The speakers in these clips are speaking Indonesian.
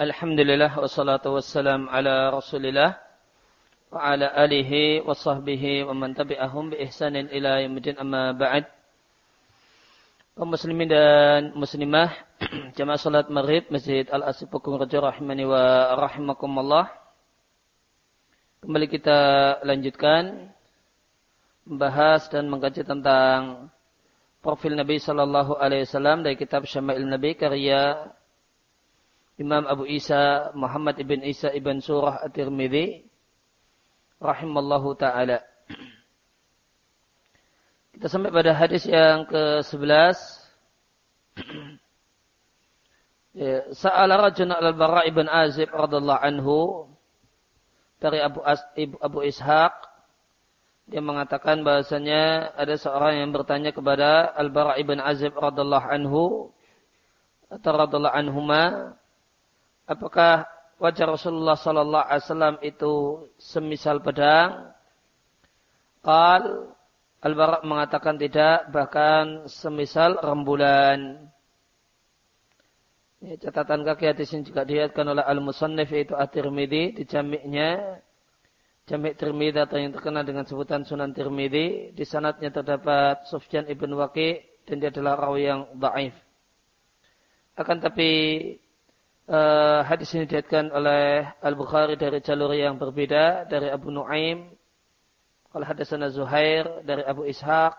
Alhamdulillah wassalatu wassalam ala Rasulillah wa ala alihi wa sahbihi wa man tabi'ahum bi ihsanin ila yaumil amma ba'd. Kaum muslimin dan muslimah jamaah salat Maghrib Masjid Al-Asif Pukung Raja rahimani wa rahimakumullah. Kembali kita lanjutkan membahas dan mengkaji tentang profil Nabi sallallahu alaihi wasallam dari kitab Syama'il Nabi karya Imam Abu Isa Muhammad ibn Isa ibn Surah At-Tirmidzi rahimallahu taala. Kita sampai pada hadis yang ke-11. ya, Sa'ala rajun al-Bara ibn Azib radhiyallahu anhu dari Abu, As, Abu Ishaq dia mengatakan bahasanya ada seorang yang bertanya kepada Al-Bara ibn Azib radhiyallahu anhu atau radhiyallahu apakah wajah Rasulullah sallallahu alaihi wasallam itu semisal pedang? Qal Al-Bara mengatakan tidak, bahkan semisal rembulan. Ya, catatan kaki hadis ini juga dilihatkan oleh Al-Musannif yaitu At-Tirmidzi di jamiknya Jamik Tirmidzi atau yang terkenal dengan sebutan Sunan Tirmidzi di sanatnya terdapat Sufyan ibn Waqi dan dia adalah rawi yang dhaif. Akan tapi Uh, hadis ini dilihatkan oleh Al-Bukhari dari jalur yang berbeda dari Abu Nuaim. Kalau hadasana Zuhair dari Abu Ishaq.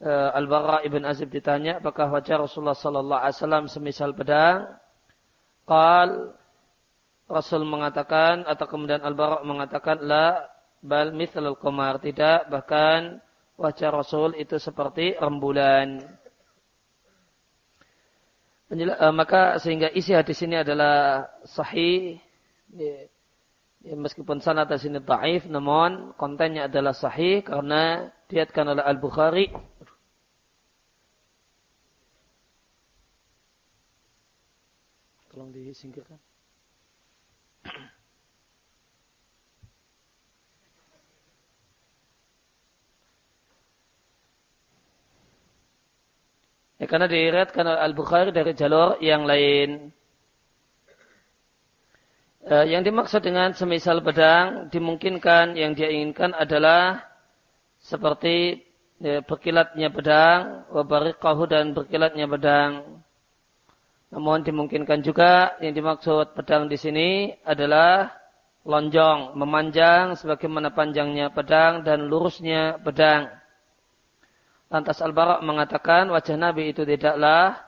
Uh, Al-Bara ibn Azib ditanya apakah wajah Rasulullah sallallahu alaihi wasallam semisal pedang? Qal Rasul mengatakan atau kemudian Al-Bara mengatakan la bal mithlul qamar tidak bahkan wajah Rasul itu seperti rembulan. Uh, maka sehingga isi hadis ini adalah sahih ya, ya, meskipun sanad sini dhaif namun kontennya adalah sahih karena diatkan oleh Al-Bukhari. Tolong disingkirkan Ya, karena diriatkan Al-Bukhari dari jalur yang lain. Eh, yang dimaksud dengan semisal pedang dimungkinkan yang dia inginkan adalah seperti ya, berkilatnya pedang, wabariqahu dan berkilatnya pedang. Namun dimungkinkan juga yang dimaksud pedang di sini adalah lonjong, memanjang sebagaimana panjangnya pedang dan lurusnya pedang. Lantas Al-Bara mengatakan wajah Nabi itu tidaklah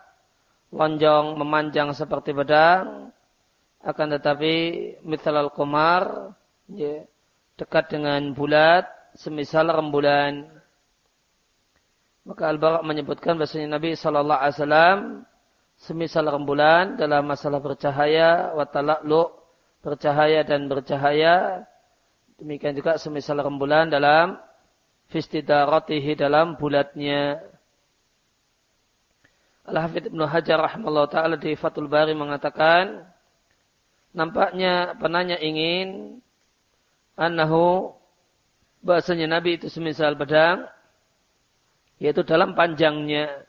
lonjong memanjang seperti pedang, akan tetapi al komar ya, dekat dengan bulat semisal rembulan. Maka Al-Bara menyebutkan bahasanya Nabi Shallallahu Alaihi semisal rembulan dalam masalah bercahaya, watalaklu bercahaya dan bercahaya. Demikian juga semisal rembulan dalam fistidaratihi dalam bulatnya. Al-Hafidh Ibn Hajar rahimahullah ta'ala di Fatul Bari mengatakan, nampaknya penanya ingin annahu bahasanya Nabi itu semisal pedang, yaitu dalam panjangnya.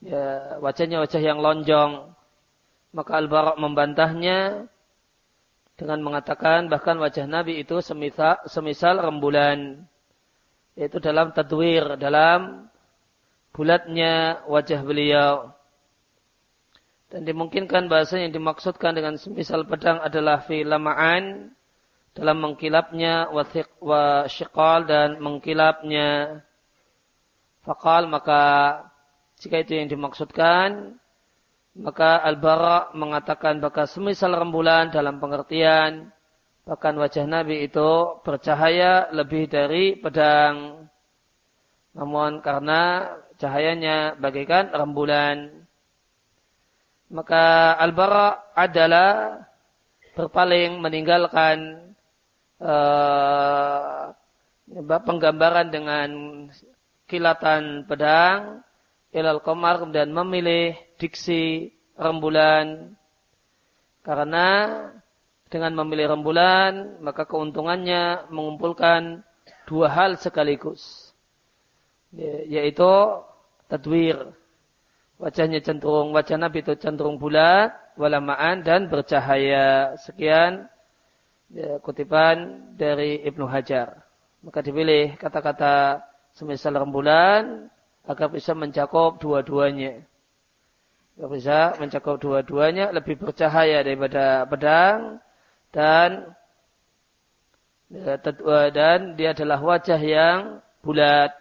Ya, wajahnya wajah yang lonjong. Maka Al-Bara' membantahnya dengan mengatakan bahkan wajah Nabi itu semisal, semisal rembulan yaitu dalam tadwir, dalam bulatnya wajah beliau. Dan dimungkinkan bahasa yang dimaksudkan dengan semisal pedang adalah fi lama'an dalam mengkilapnya wa syiqal dan mengkilapnya fakal maka jika itu yang dimaksudkan maka Al-Bara mengatakan bahkan semisal rembulan dalam pengertian Bahkan wajah Nabi itu bercahaya lebih dari pedang. Namun karena cahayanya bagaikan rembulan. Maka Al-Bara adalah berpaling meninggalkan uh, penggambaran dengan kilatan pedang ilal komar dan memilih diksi rembulan karena dengan memilih rembulan, maka keuntungannya mengumpulkan dua hal sekaligus. Ya, yaitu tadwir. wajahnya cenderung wajah Nabi itu cenderung bulat, walamaan dan bercahaya. Sekian ya, kutipan dari Ibnu Hajar. Maka dipilih kata-kata semisal rembulan agar bisa mencakup dua-duanya. Agar bisa mencakup dua-duanya lebih bercahaya daripada pedang dan ya, dan dia adalah wajah yang bulat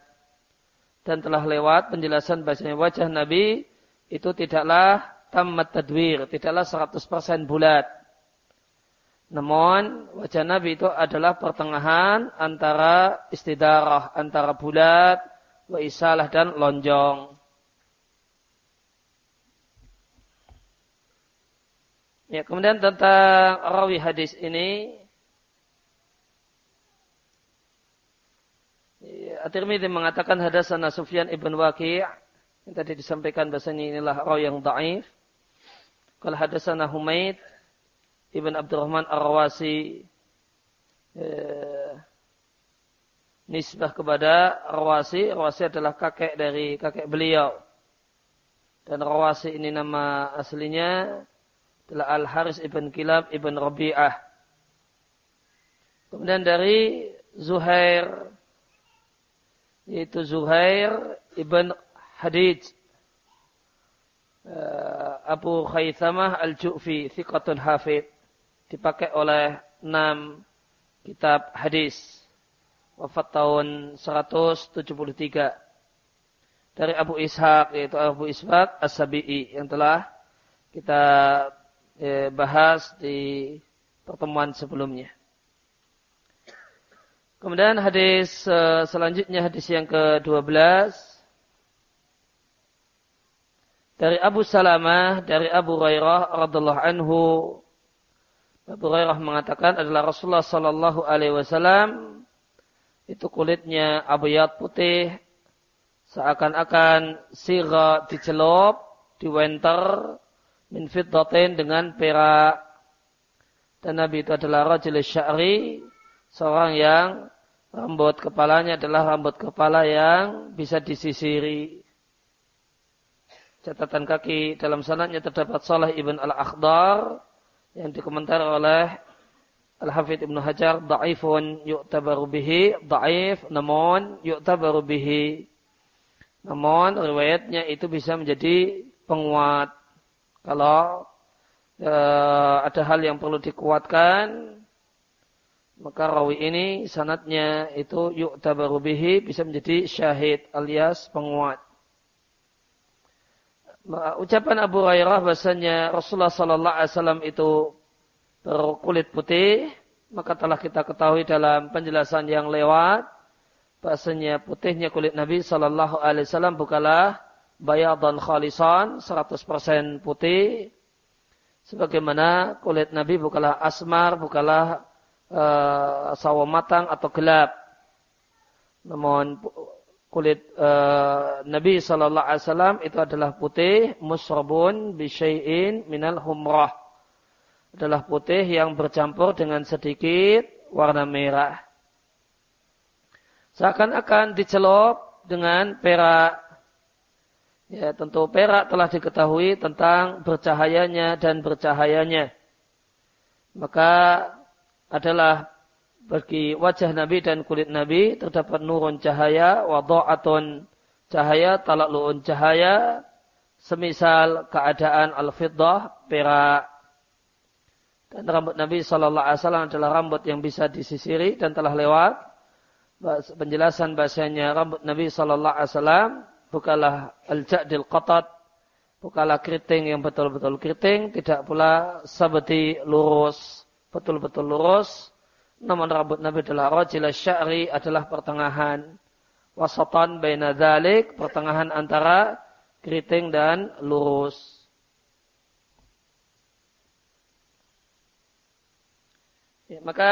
dan telah lewat penjelasan bahasanya wajah Nabi itu tidaklah tamat tadwir, tidaklah 100% bulat. Namun wajah Nabi itu adalah pertengahan antara istidarah, antara bulat, wa isalah dan lonjong. Ya, kemudian tentang rawi hadis ini At-Tirmidzi mengatakan hadasana Sufyan ibn Waqi' yang tadi disampaikan bahasanya inilah rawi yang dhaif. Kalau hadasana Humaid ibn Abdurrahman Ar-Rawasi eh, nisbah kepada Rawasi. Rawasi adalah kakek dari kakek beliau. Dan Rawasi ini nama aslinya adalah Al-Haris ibn Kilab ibn Rabi'ah. Kemudian dari Zuhair yaitu Zuhair ibn Hadid eh, Abu Khaythamah al-Ju'fi thiqatun hafid dipakai oleh enam kitab hadis. Wafat tahun 173 dari Abu Ishaq yaitu Abu Ishaq As-Sabi'i yang telah kita eh, bahas di pertemuan sebelumnya. Kemudian hadis uh, selanjutnya hadis yang ke-12 dari Abu Salamah dari Abu Hurairah radhiallahu anhu Abu Hurairah mengatakan adalah Rasulullah sallallahu alaihi wasallam itu kulitnya abiyat putih seakan-akan sirah dicelup, diwenter min fiddatin dengan perak. Dan Nabi itu adalah rajul sya'ri seorang yang rambut kepalanya adalah rambut kepala yang bisa disisiri. Catatan kaki dalam sanadnya terdapat Saleh ibn al-Akhdar yang dikomentari oleh Al-Hafidh Ibn Hajar da'ifun yu'tabaru bihi. Da'if namun yu'tabaru bihi. Namun riwayatnya itu bisa menjadi penguat kalau e, ada hal yang perlu dikuatkan maka rawi ini sanatnya itu yuk bihi bisa menjadi syahid alias penguat. Ucapan Abu Hurairah bahasanya Rasulullah sallallahu alaihi wasallam itu berkulit putih, maka telah kita ketahui dalam penjelasan yang lewat bahasanya putihnya kulit Nabi sallallahu alaihi wasallam bukanlah bayadan khalisan 100% putih sebagaimana kulit Nabi bukanlah asmar, bukanlah uh, sawo matang atau gelap. Namun kulit uh, Nabi Sallallahu Alaihi Wasallam itu adalah putih musrabun bisyai'in minal humrah. Adalah putih yang bercampur dengan sedikit warna merah. Seakan-akan dicelup dengan perak. Ya, tentu perak telah diketahui tentang bercahayanya dan bercahayanya. Maka adalah bagi wajah Nabi dan kulit Nabi terdapat nurun cahaya, wadu'atun cahaya, talaklu'un cahaya, semisal keadaan al-fiddah, perak. Dan rambut Nabi Wasallam adalah rambut yang bisa disisiri dan telah lewat penjelasan bahasanya rambut Nabi Shallallahu Bukanlah al-ja'dil qatat, bukanlah keriting yang betul-betul keriting, tidak pula seperti lurus betul-betul lurus. Namun rambut Nabi adalah rajil sya'ri adalah pertengahan. Wasatan baina dhalik, pertengahan antara keriting dan lurus. Ya, maka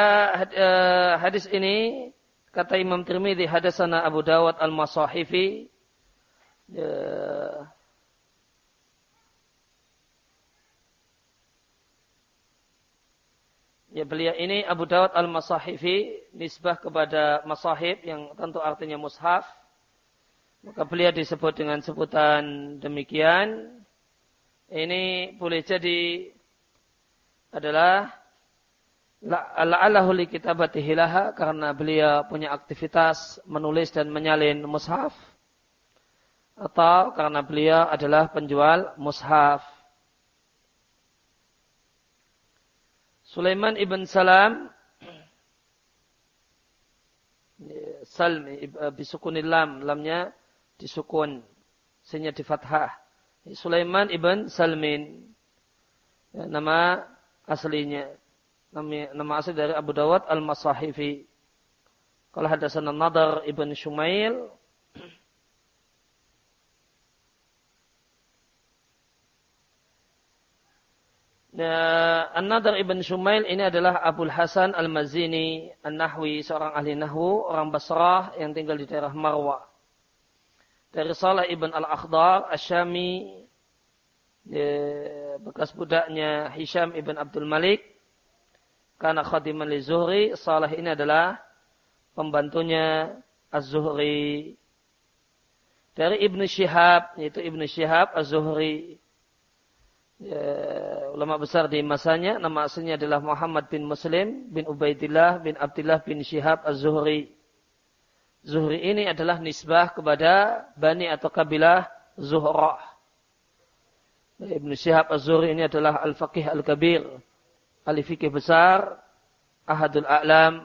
eh, hadis ini kata Imam Tirmidzi hadasana Abu Dawud al-Masahifi ya, Ya beliau ini Abu Dawud al-Masahifi nisbah kepada masahib yang tentu artinya mushaf. Maka beliau disebut dengan sebutan demikian. Ini boleh jadi adalah la'allahu li kitabatihi laha karena beliau punya aktivitas menulis dan menyalin mushaf atau karena beliau adalah penjual mushaf. Sulaiman ibn Salam Salm bisukunil lam lamnya disukun sehingga di fathah. Sulaiman ibn Salmin ya, nama aslinya nama, nama asli dari Abu Dawud Al-Masahifi. Kalau hadasan Nadar ibn Shumail Ya, An-Nadar Ibn Shumail ini adalah Abul Hasan Al-Mazini An-Nahwi, seorang ahli Nahwu, orang Basrah yang tinggal di daerah Marwa. Dari Salah ibn al-Akhdar Asyami bekas budaknya Hisham ibn Abdul Malik karena khadiman li Zuhri. Salah ini adalah pembantunya Az-Zuhri. Dari Ibnu Syihab yaitu Ibnu Syihab Az-Zuhri ya, ulama besar di masanya nama aslinya adalah Muhammad bin Muslim bin Ubaidillah bin Abdullah bin Syihab Az-Zuhri Zuhri ini adalah nisbah kepada Bani atau kabilah Zuhrah. Ibn Syihab Az-Zuhri ini adalah Al-Faqih Al-Kabir. Ahli fikih besar. Ahadul A'lam.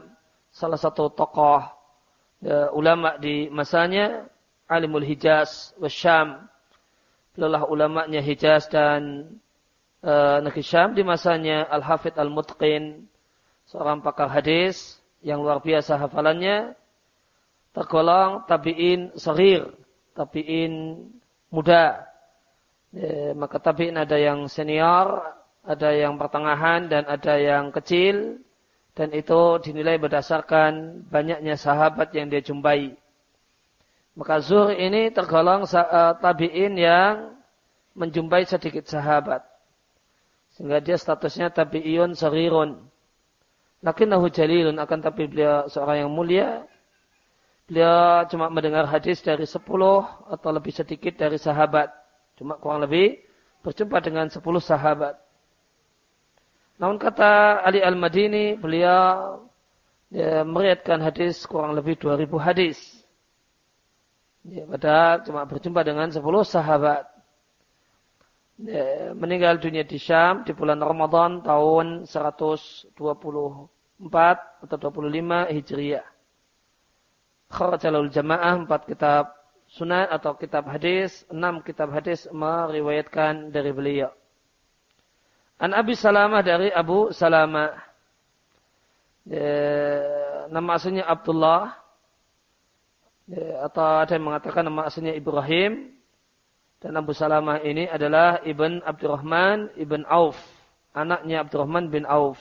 Salah satu tokoh ya, ulama di masanya. Alimul Hijaz Wasyam. Beliau ulamanya Hijaz dan uh, Negeri Syam di masanya Al-Hafidh Al-Mutqin. Seorang pakar hadis yang luar biasa hafalannya tergolong tabi'in sahir, tabi'in muda. Ya, maka tabi'in ada yang senior, ada yang pertengahan, dan ada yang kecil. Dan itu dinilai berdasarkan banyaknya sahabat yang dia jumpai. Maka zuhr ini tergolong uh, tabi'in yang menjumpai sedikit sahabat. Sehingga dia statusnya tabi'iyun sarirun. Lakinnahu jalilun akan tapi beliau seorang yang mulia Beliau cuma mendengar hadis dari sepuluh atau lebih sedikit dari sahabat. Cuma kurang lebih berjumpa dengan sepuluh sahabat. Namun kata Ali Al-Madini, beliau ya, meriatkan hadis kurang lebih 2000 hadis. Ya, padahal cuma berjumpa dengan sepuluh sahabat. Ya, meninggal dunia di Syam di bulan Ramadan tahun 124 atau 25 Hijriah kharajalul jamaah empat kitab sunan atau kitab hadis, enam kitab hadis meriwayatkan dari beliau. An Abi Salamah dari Abu Salamah. Ya, nama aslinya Abdullah. Ya, atau ada yang mengatakan nama aslinya Ibrahim. Dan Abu Salamah ini adalah Ibn Abdurrahman Ibn Auf. Anaknya Abdurrahman bin Auf.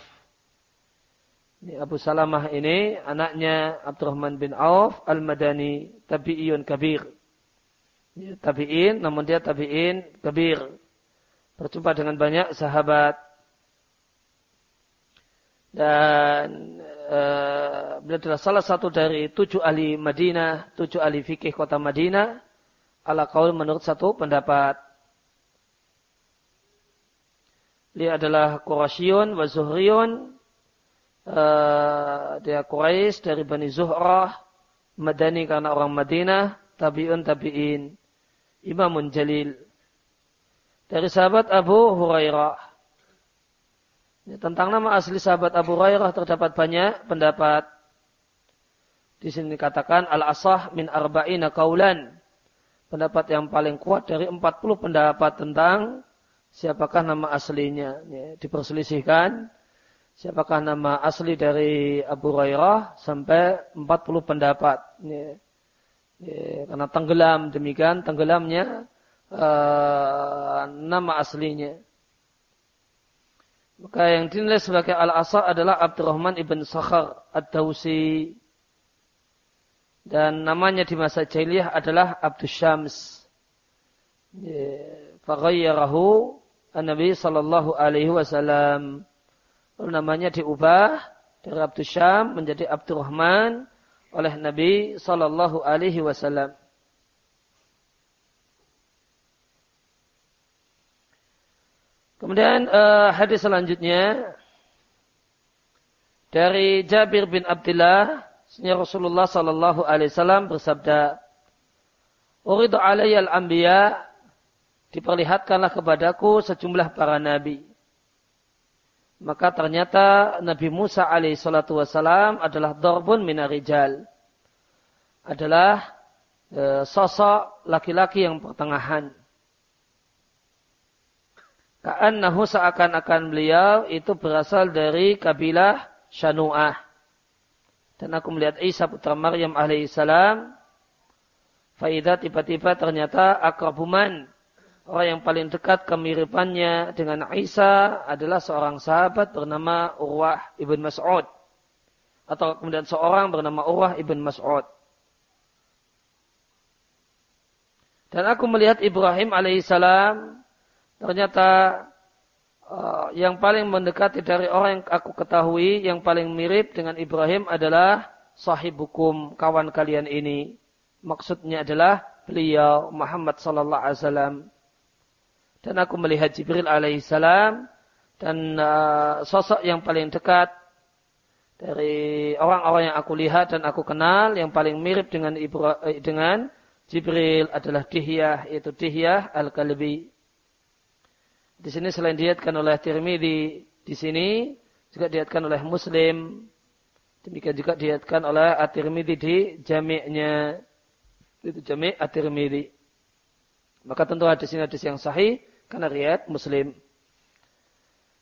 Ini Abu Salamah ini anaknya Abdurrahman bin Auf Al-Madani tabi'iyun kabir. Ya, tabi'in namun dia tabi'in kabir. Berjumpa dengan banyak sahabat. Dan uh, beliau adalah salah satu dari tujuh ahli Madinah, tujuh ahli fikih kota Madinah. Ala kaul menurut satu pendapat. Dia adalah Qurasyyun wa uh, dia Quraisy dari Bani Zuhrah, Madani karena orang Madinah, tabi'un tabi'in, imamun jalil. Dari sahabat Abu Hurairah. Ya, tentang nama asli sahabat Abu Hurairah terdapat banyak pendapat. Di sini dikatakan al-asah min arba'ina kaulan. Pendapat yang paling kuat dari 40 pendapat tentang siapakah nama aslinya. Ya, diperselisihkan siapakah nama asli dari Abu Hurairah sampai 40 pendapat. Ya. Ya, karena tenggelam demikian tenggelamnya uh, nama aslinya. Maka yang dinilai sebagai al-asal adalah Abdurrahman ibn Sakhar ad-Dawsi. Dan namanya di masa jahiliyah adalah Abdus Syams. Ya, Faghayyarahu an-Nabi sallallahu alaihi wasallam. Namanya diubah dari Abdul Syam menjadi Abdurrahman oleh Nabi Sallallahu Alaihi Wasallam. Kemudian uh, hadis selanjutnya dari Jabir bin Abdullah, Rasulullah sallallahu alaihi wasallam bersabda, "Uridu alayya al-anbiya" diperlihatkanlah kepadaku sejumlah para nabi. Maka ternyata Nabi Musa alaihi salatu wasalam adalah dorbun minarijal. Adalah e, sosok laki-laki yang pertengahan. Ka'annahu seakan-akan beliau itu berasal dari kabilah Shanu'ah. Dan aku melihat Isa putra Maryam alaihissalam. Faidah tiba-tiba ternyata akrabuman. Orang yang paling dekat kemiripannya dengan Isa adalah seorang sahabat bernama Urwah ibn Mas'ud. Atau kemudian seorang bernama Urwah ibn Mas'ud. Dan aku melihat Ibrahim alaihissalam Ternyata uh, yang paling mendekati dari orang yang aku ketahui, yang paling mirip dengan Ibrahim adalah sahibukum, kawan kalian ini. Maksudnya adalah beliau Muhammad sallallahu alaihi wasallam. Dan aku melihat Jibril alaihissalam dan uh, sosok yang paling dekat dari orang-orang yang aku lihat dan aku kenal yang paling mirip dengan Ibra, eh, dengan Jibril adalah Dihyah yaitu Dihyah al-Kalbi. Di sini selain diatkan oleh Tirmidzi, di sini juga diatkan oleh Muslim. Demikian juga diatkan oleh At-Tirmidzi di jami'nya. Itu jami' At-Tirmidzi. Maka tentu hadis ini hadis yang sahih karena riat Muslim.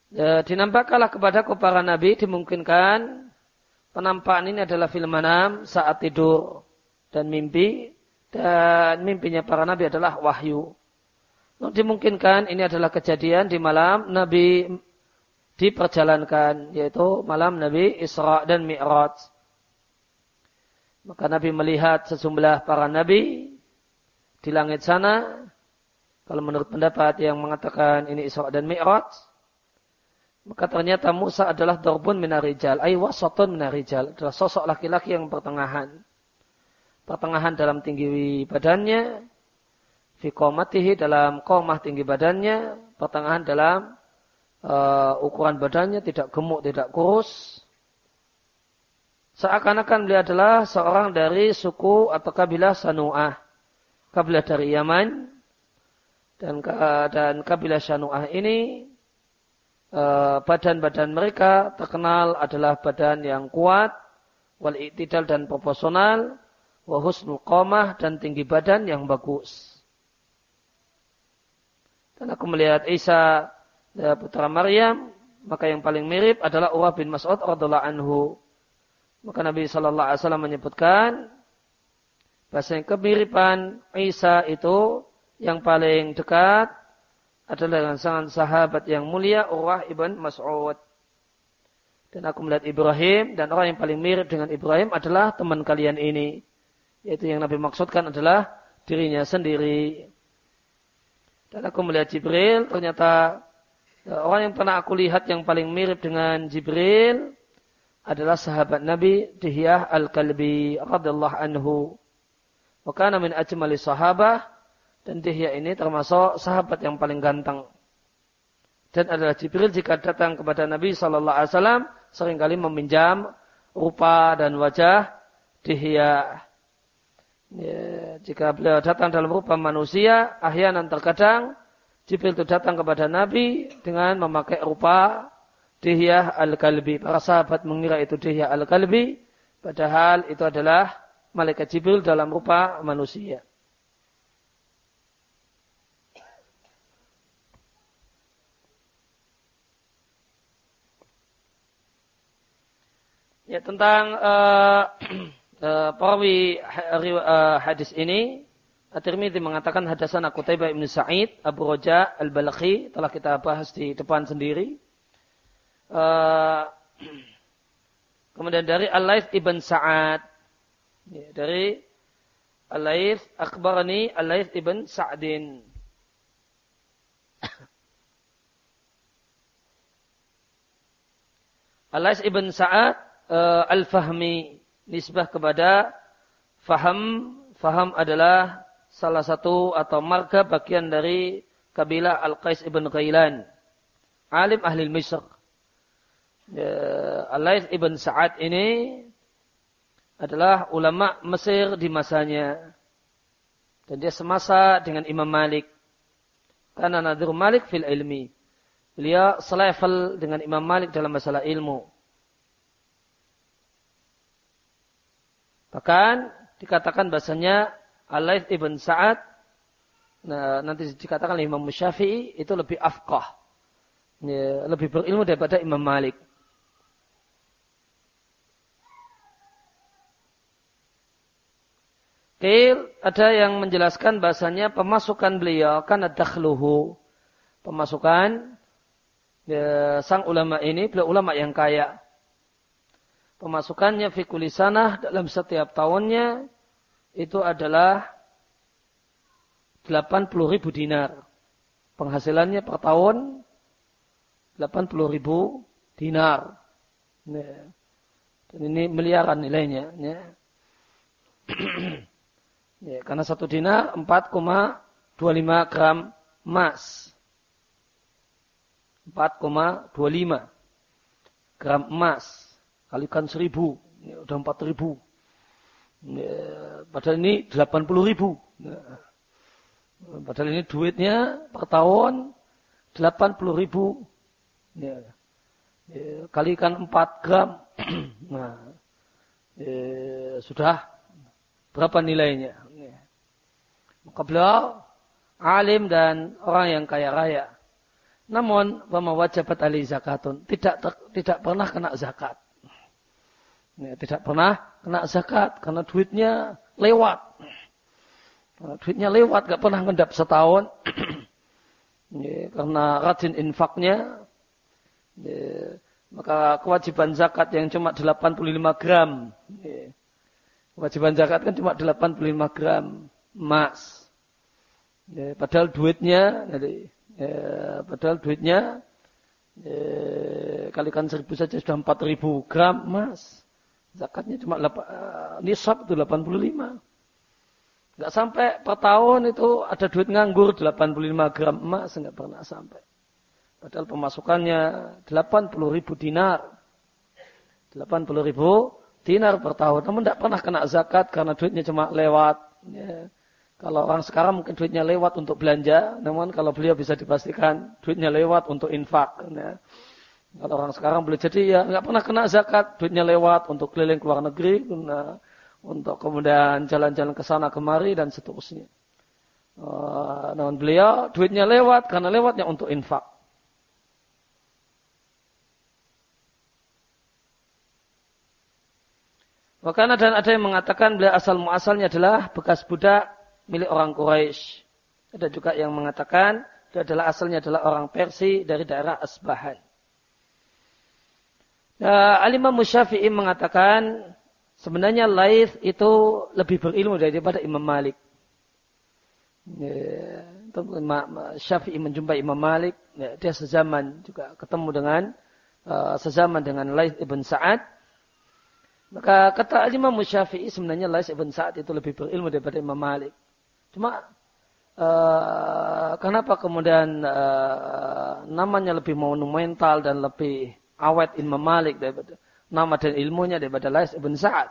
Ya, dinampakkanlah kepada para nabi dimungkinkan penampakan ini adalah film manam saat tidur dan mimpi dan mimpinya para nabi adalah wahyu. Dimungkinkan ini adalah kejadian di malam Nabi diperjalankan, yaitu malam Nabi Isra dan Mi'raj. Maka Nabi melihat sejumlah para Nabi di langit sana. Kalau menurut pendapat yang mengatakan ini Isra dan Mi'raj, maka ternyata Musa adalah dorbun minarijal, ay wasatun minarijal, adalah sosok laki-laki yang pertengahan. Pertengahan dalam tinggi badannya, fi qomatihi dalam komah tinggi badannya, pertengahan dalam uh, ukuran badannya tidak gemuk, tidak kurus. Seakan-akan beliau adalah seorang dari suku atau kabilah Sanu'ah. Kabilah dari Yaman. Dan, dan kabilah Sanu'ah ini uh, badan-badan mereka terkenal adalah badan yang kuat, wal dan proporsional, wa husnul dan tinggi badan yang bagus. Dan aku melihat Isa ya, putra Maryam, maka yang paling mirip adalah Urwah bin Mas'ud radhiallahu anhu. Maka Nabi Shallallahu Alaihi Wasallam menyebutkan bahasa yang kemiripan Isa itu yang paling dekat adalah dengan sangat sahabat yang mulia Urwah ibn Mas'ud. Dan aku melihat Ibrahim dan orang yang paling mirip dengan Ibrahim adalah teman kalian ini. Yaitu yang Nabi maksudkan adalah dirinya sendiri. Dan aku melihat Jibril, ternyata ya, orang yang pernah aku lihat yang paling mirip dengan Jibril adalah sahabat Nabi Dihyah Al-Kalbi radhiyallahu anhu. Maka min ajmali sahabah dan Dihyah ini termasuk sahabat yang paling ganteng. Dan adalah Jibril jika datang kepada Nabi Shallallahu Alaihi Wasallam sering kali meminjam rupa dan wajah Dihyah. Ya, jika beliau datang dalam rupa manusia, ahyanan terkadang Jibril itu datang kepada Nabi dengan memakai rupa Dihyah al-Kalbi. Para sahabat mengira itu Dihyah al-Kalbi, padahal itu adalah malaikat Jibril dalam rupa manusia. Ya tentang uh, uh, perawi uh, hadis ini At-Tirmidzi mengatakan hadasan aku Ibn Sa'id, Abu Roja Al-Balakhi, telah kita bahas di depan sendiri. Uh, kemudian dari Al-Laith Ibn Sa'ad. Ya, dari Al-Laith Akbarani Al-Laith Ibn Sa'din. Al-Laith Ibn Sa'ad Al-Fahmi nisbah kepada faham. Faham adalah salah satu atau marga bagian dari kabilah Al-Qais ibn Ghailan. alim ahli Misr. Ya, Alais ibn Sa'ad ini adalah ulama Mesir di masanya. Dan dia semasa dengan Imam Malik. Karena Nadir Malik fil ilmi. Beliau selevel dengan Imam Malik dalam masalah ilmu. Bahkan dikatakan bahasanya Alais ibn Sa'ad nah, nanti dikatakan oleh Imam Syafi'i itu lebih afqah. Ya, lebih berilmu daripada Imam Malik. Kil ada yang menjelaskan bahasanya pemasukan beliau kan dakhluhu. Pemasukan ya, sang ulama ini beliau ulama yang kaya. Pemasukannya fi sanah dalam setiap tahunnya itu adalah 80 ribu dinar. Penghasilannya per tahun 80 ribu dinar. Dan ini miliaran nilainya. Ya. Ya, karena satu dinar 4,25 gram emas. 4,25 gram emas. Kalikan seribu. Ya, udah 4 ribu. Ya, padahal ini 80 ribu. Ya. Padahal ini duitnya per tahun 80 ribu. Ya. Ya, kalikan 4 gram. nah, ya, sudah berapa nilainya? Maka beliau alim dan orang yang kaya raya. Namun, wama wajabat ali zakatun. Tidak tidak pernah kena zakat. Ya, tidak pernah kena zakat karena duitnya lewat. Karena duitnya lewat, gak pernah ngendap setahun. ya, karena rajin infaknya. Ya, maka kewajiban zakat yang cuma 85 gram. Ya, kewajiban zakat kan cuma 85 gram emas. Ya, padahal duitnya, ya, padahal duitnya ya, kalikan seribu saja sudah empat ribu gram emas. Zakatnya cuma uh, nisab itu 85. Enggak sampai per tahun itu ada duit nganggur 85 gram emas, enggak pernah sampai. Padahal pemasukannya 80 ribu dinar. 80 ribu dinar per tahun. Namun tidak pernah kena zakat karena duitnya cuma lewat. Ya. Kalau orang sekarang mungkin duitnya lewat untuk belanja, namun kalau beliau bisa dipastikan duitnya lewat untuk infak. Ya. Kalau orang sekarang boleh jadi ya nggak pernah kena zakat, duitnya lewat untuk keliling ke luar negeri, nah, untuk kemudian jalan-jalan ke sana kemari dan seterusnya. Uh, namun beliau duitnya lewat karena lewatnya untuk infak. Wakana dan ada yang mengatakan beliau asal muasalnya adalah bekas budak milik orang Quraisy. Ada juga yang mengatakan itu adalah asalnya adalah orang Persia dari daerah Asbahan. Nah, Alimah Musyafi'i mengatakan sebenarnya Laith itu lebih berilmu daripada Imam Malik. Ya, Syafi'i menjumpai Imam Malik, ya, dia sezaman juga ketemu dengan uh, sezaman dengan Laith ibn Sa'ad. Maka kata Imam Musyafi'i sebenarnya Laith ibn Sa'ad itu lebih berilmu daripada Imam Malik. Cuma uh, kenapa kemudian uh, namanya lebih monumental dan lebih awet Imam Malik daripada nama dan ilmunya daripada Lais ibn Sa'ad.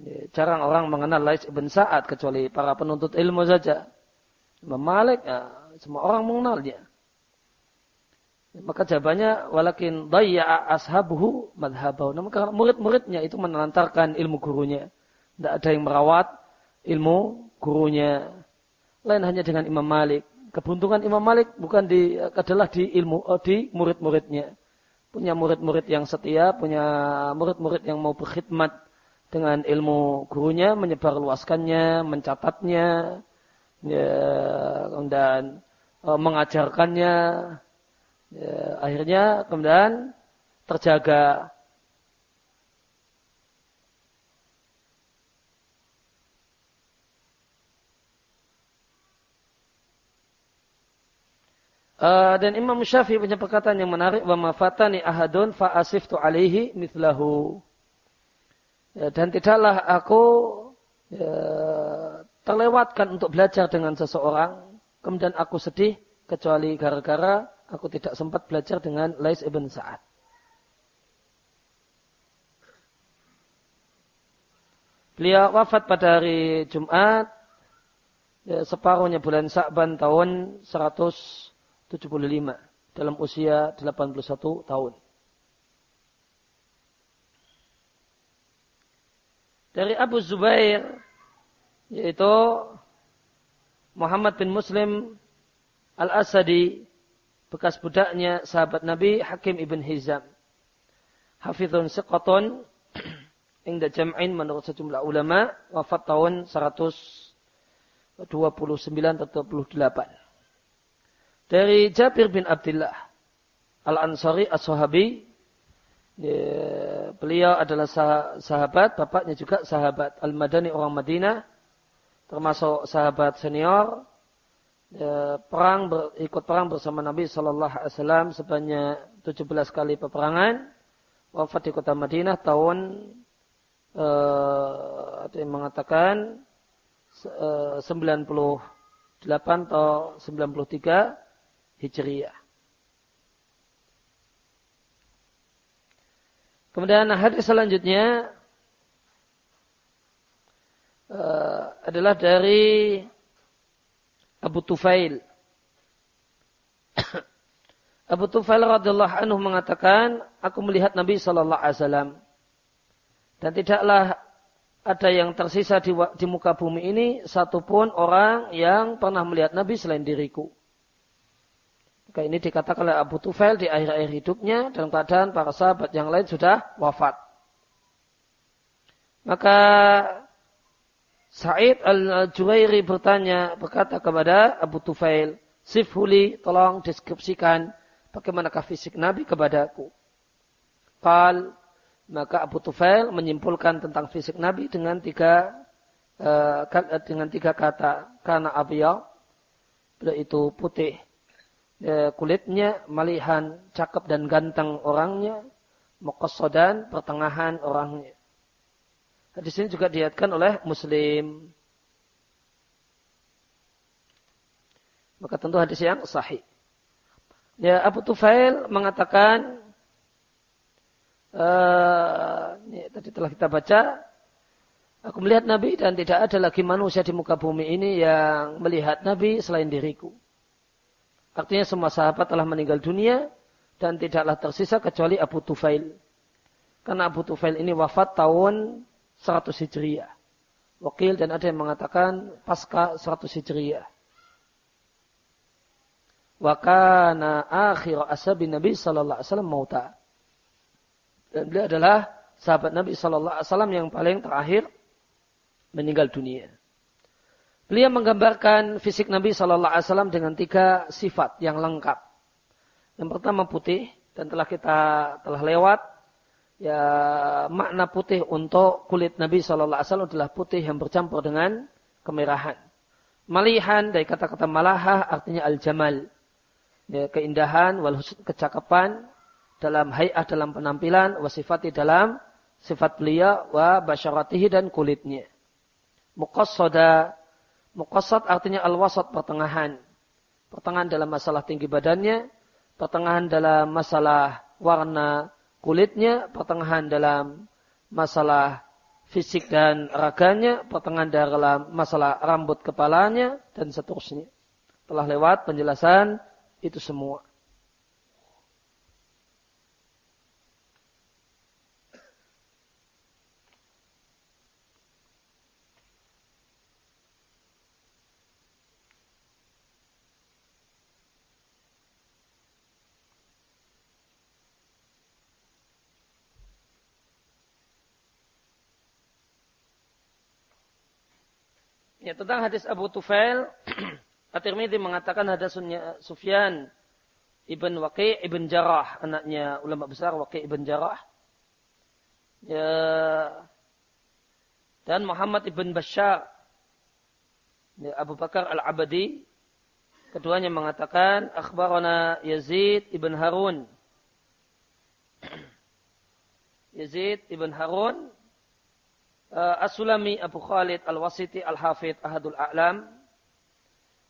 Ya, jarang orang mengenal Lais ibn Sa'ad kecuali para penuntut ilmu saja. Imam Malik, ya, semua orang mengenalnya. Maka jawabannya walakin dayya ashabuhu madhabahu. Namun karena murid-muridnya itu menelantarkan ilmu gurunya. Tidak ada yang merawat ilmu gurunya. Lain hanya dengan Imam Malik. Keberuntungan Imam Malik bukan di adalah di ilmu oh, di murid-muridnya. Punya murid-murid yang setia, punya murid-murid yang mau berkhidmat dengan ilmu gurunya, menyebarluaskannya, mencatatnya, ya, dan uh, mengajarkannya. Ya, akhirnya kemudian terjaga Uh, dan Imam Syafi'i punya perkataan yang menarik wa mafatani ahadun fa asiftu alaihi mithlahu. Ya, dan tidaklah aku ya, terlewatkan untuk belajar dengan seseorang kemudian aku sedih kecuali gara-gara aku tidak sempat belajar dengan Lais ibn Sa'ad. Beliau wafat pada hari Jumat ya, separuhnya bulan Sa'ban tahun 175 dalam usia 81 tahun. Dari Abu Zubair yaitu Muhammad bin Muslim Al-Asadi bekas budaknya sahabat Nabi Hakim ibn Hizam. Hafizun siqatun Inda jam'in menurut sejumlah ulama wafat tahun 129 atau 28. Dari Jabir bin Abdullah Al-Ansari As-Sahabi beliau adalah sahabat, bapaknya juga sahabat Al-Madani orang Madinah termasuk sahabat senior perang ber, ikut perang bersama Nabi Shallallahu Alaihi Wasallam sebanyak 17 kali peperangan wafat di kota Madinah tahun uh, ada yang mengatakan uh, 98 atau 93 Hijriah. Kemudian hadis selanjutnya uh, adalah dari Abu Tufail. Abu Tufail radhiyallahu anhu mengatakan, aku melihat Nabi sallallahu alaihi wasallam dan tidaklah ada yang tersisa di, di muka bumi ini satupun orang yang pernah melihat Nabi selain diriku. Maka ini dikatakan oleh Abu Tufail di akhir-akhir hidupnya dalam keadaan para sahabat yang lain sudah wafat. Maka Sa'id al-Juwairi bertanya, berkata kepada Abu Tufail, Sifhuli, tolong deskripsikan bagaimanakah fisik Nabi kepadaku. Qal, maka Abu Tufail menyimpulkan tentang fisik Nabi dengan tiga uh, dengan tiga kata karena abiyah itu putih kulitnya malihan cakep dan ganteng orangnya muqassadan pertengahan orangnya. Di sini juga diatkan oleh Muslim. Maka tentu hadis yang sahih. Ya Abu Tufail mengatakan uh, tadi telah kita baca, aku melihat Nabi dan tidak ada lagi manusia di muka bumi ini yang melihat Nabi selain diriku. Artinya semua sahabat telah meninggal dunia dan tidaklah tersisa kecuali Abu Tufail. Karena Abu Tufail ini wafat tahun 100 Hijriah. Wakil dan ada yang mengatakan pasca 100 Hijriah. Wa kana akhir ashabi Nabi sallallahu alaihi wasallam mauta. Dan beliau adalah sahabat Nabi Shallallahu Alaihi Wasallam yang paling terakhir meninggal dunia. Beliau menggambarkan fisik Nabi Shallallahu Alaihi Wasallam dengan tiga sifat yang lengkap. Yang pertama putih dan telah kita telah lewat ya makna putih untuk kulit Nabi Shallallahu Alaihi Wasallam adalah putih yang bercampur dengan kemerahan. Malihan dari kata-kata malahah artinya al-jamal. Ya, keindahan, wal kecakapan, dalam hayat dalam penampilan, wasifati dalam sifat beliau, wa basyaratihi dan kulitnya. Muqassada, muqassad artinya al-wasat pertengahan. Pertengahan dalam masalah tinggi badannya, pertengahan dalam masalah warna kulitnya, pertengahan dalam masalah fisik dan raganya, pertengahan dalam masalah rambut kepalanya, dan seterusnya. Telah lewat penjelasan itu semua. Ya, tentang hadis Abu Tufail, At-Tirmidzi mengatakan hadasunnya Sufyan Ibn Waqi' Ibn Jarrah, anaknya ulama besar Waqi' Ibn Jarrah. Ya, dan Muhammad Ibn Bashar, ya, Abu Bakar Al-Abadi, keduanya mengatakan, akhbarana Yazid Ibn Harun. Yazid Ibn Harun As-Sulami Abu Khalid Al-Wasiti Al-Hafid Ahadul A'lam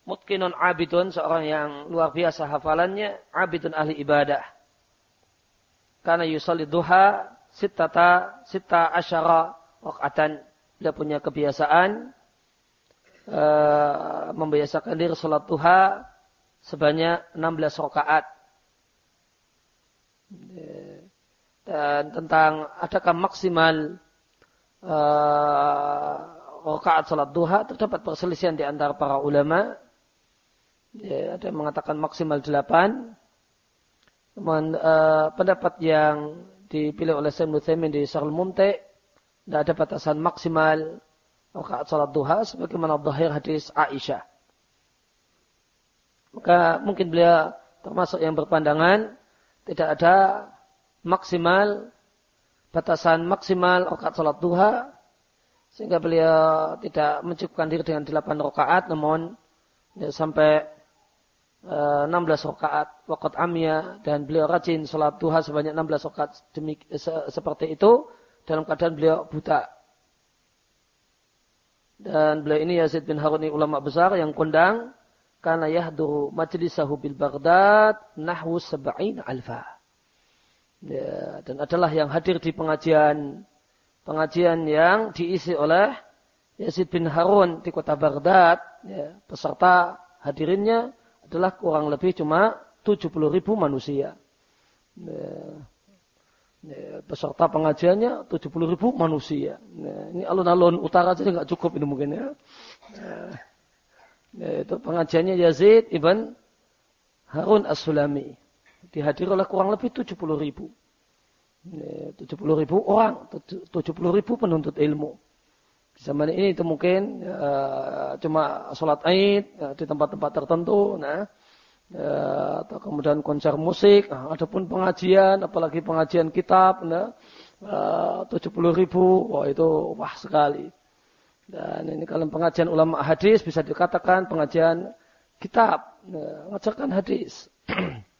mutkinun abidun, seorang yang luar biasa hafalannya, abidun ahli ibadah. Karena yusalli duha sittata sitta asyara wakatan. Dia punya kebiasaan uh, membiasakan diri salat duha sebanyak 16 rakaat. Dan tentang adakah maksimal uh, rakaat salat duha terdapat perselisihan di antara para ulama. Ya, ada yang mengatakan maksimal delapan. Uh, pendapat yang dipilih oleh Sayyid Muthaimin di Syarul Mumti tidak ada batasan maksimal rakaat salat duha sebagaimana dhahir hadis Aisyah. Maka mungkin beliau termasuk yang berpandangan tidak ada maksimal batasan maksimal rakaat salat duha sehingga beliau tidak mencukupkan diri dengan delapan rakaat namun ya, sampai 16 eh, rakaat waqat amya dan beliau rajin salat duha sebanyak 16 rakaat se, seperti itu dalam keadaan beliau buta. Dan beliau ini Yazid bin Harun ulama besar yang kondang karena yahduru majlisahu bil Baghdad nahwu sab'in alfa. Ya, dan adalah yang hadir di pengajian pengajian yang diisi oleh Yazid bin Harun di kota Baghdad. Ya, peserta hadirinnya adalah kurang lebih cuma 70 ribu manusia. Ya, ya, peserta pengajiannya 70 ribu manusia. Ya, ini alun-alun utara saja nggak cukup ini mungkin ya. ya. ya itu pengajiannya Yazid ibn Harun As-Sulami. Dihadiri oleh kurang lebih 70 ribu. Ya, 70 ribu orang, 70 ribu penuntut ilmu. Di zaman ini itu mungkin uh, cuma sholat aid uh, di tempat-tempat tertentu, nah, uh, atau kemudian konser musik, uh, adapun pengajian, apalagi pengajian kitab, nah, uh, 70 ribu, wah itu wah sekali. Dan ini kalau pengajian ulama hadis bisa dikatakan pengajian kitab, nah, mengajarkan hadis.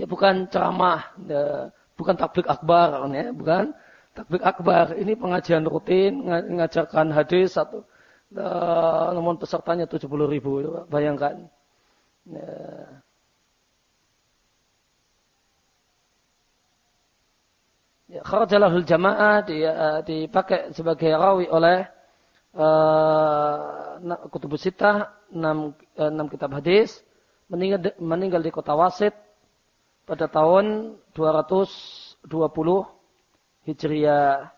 Dia bukan ceramah, bukan tablik akbar, ya, bukan takbir akbar ini pengajian rutin mengajarkan hadis satu uh, namun pesertanya 70 ribu bayangkan ya. Ya, kharajalahul jamaah uh, dipakai sebagai rawi oleh uh, kutubus sitah 6, uh, kitab hadis meninggal, meninggal di kota Wasit pada tahun 220 Hijriyah.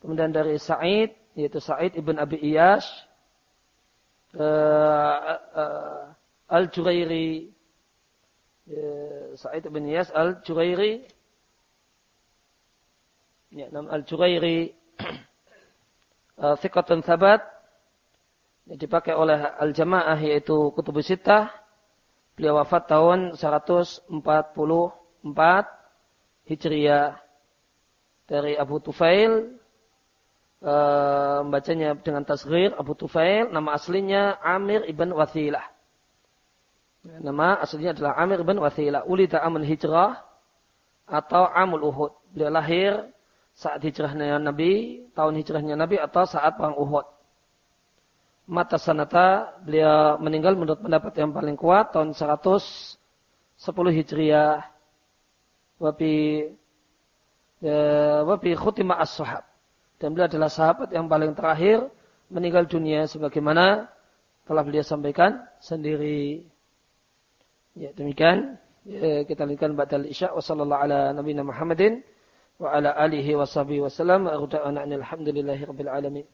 Kemudian dari Sa'id, yaitu Sa'id ibn Abi Iyash, uh, uh, Al-Jurairi, uh, Sa'id ibn Iyas Al-Jurairi, ya, nam Al-Jurairi, uh, Thiqatun Thabat, yang dipakai oleh Al-Jamaah yaitu Kutubus Sittah, beliau wafat tahun 144 Hijriyah dari Abu Tufail e, membacanya dengan tasghir Abu Tufail nama aslinya Amir ibn Wathilah. Nama aslinya adalah Amir ibn Wathilah. Ulita aman hijrah atau amul Uhud. Beliau lahir saat hijrahnya Nabi tahun hijrahnya Nabi atau saat perang Uhud mata sanata beliau meninggal menurut pendapat yang paling kuat tahun 110 Hijriah wabi Ya, wabi khutima as-sahab. Dan beliau adalah sahabat yang paling terakhir meninggal dunia sebagaimana telah beliau sampaikan sendiri. Ya, demikian ya, kita lanjutkan ba'dal isya wa sallallahu ala nabiyina Muhammadin wa ala alihi wa sahbihi wa sallam wa alhamdulillahi rabbil alamin.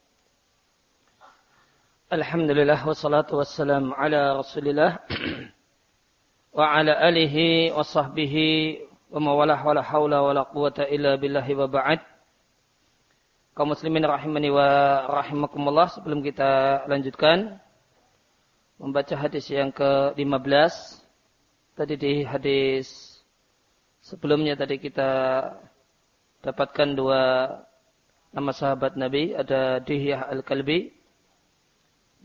Alhamdulillah wassalatu wassalam ala rasulillah wa ala alihi wa sahbihi wa mawalah wala haula wala quwata illa billahi wa ba'd. Kaum muslimin rahimani wa rahimakumullah sebelum kita lanjutkan membaca hadis yang ke-15 tadi di hadis sebelumnya tadi kita dapatkan dua nama sahabat Nabi ada Dihyah Al-Kalbi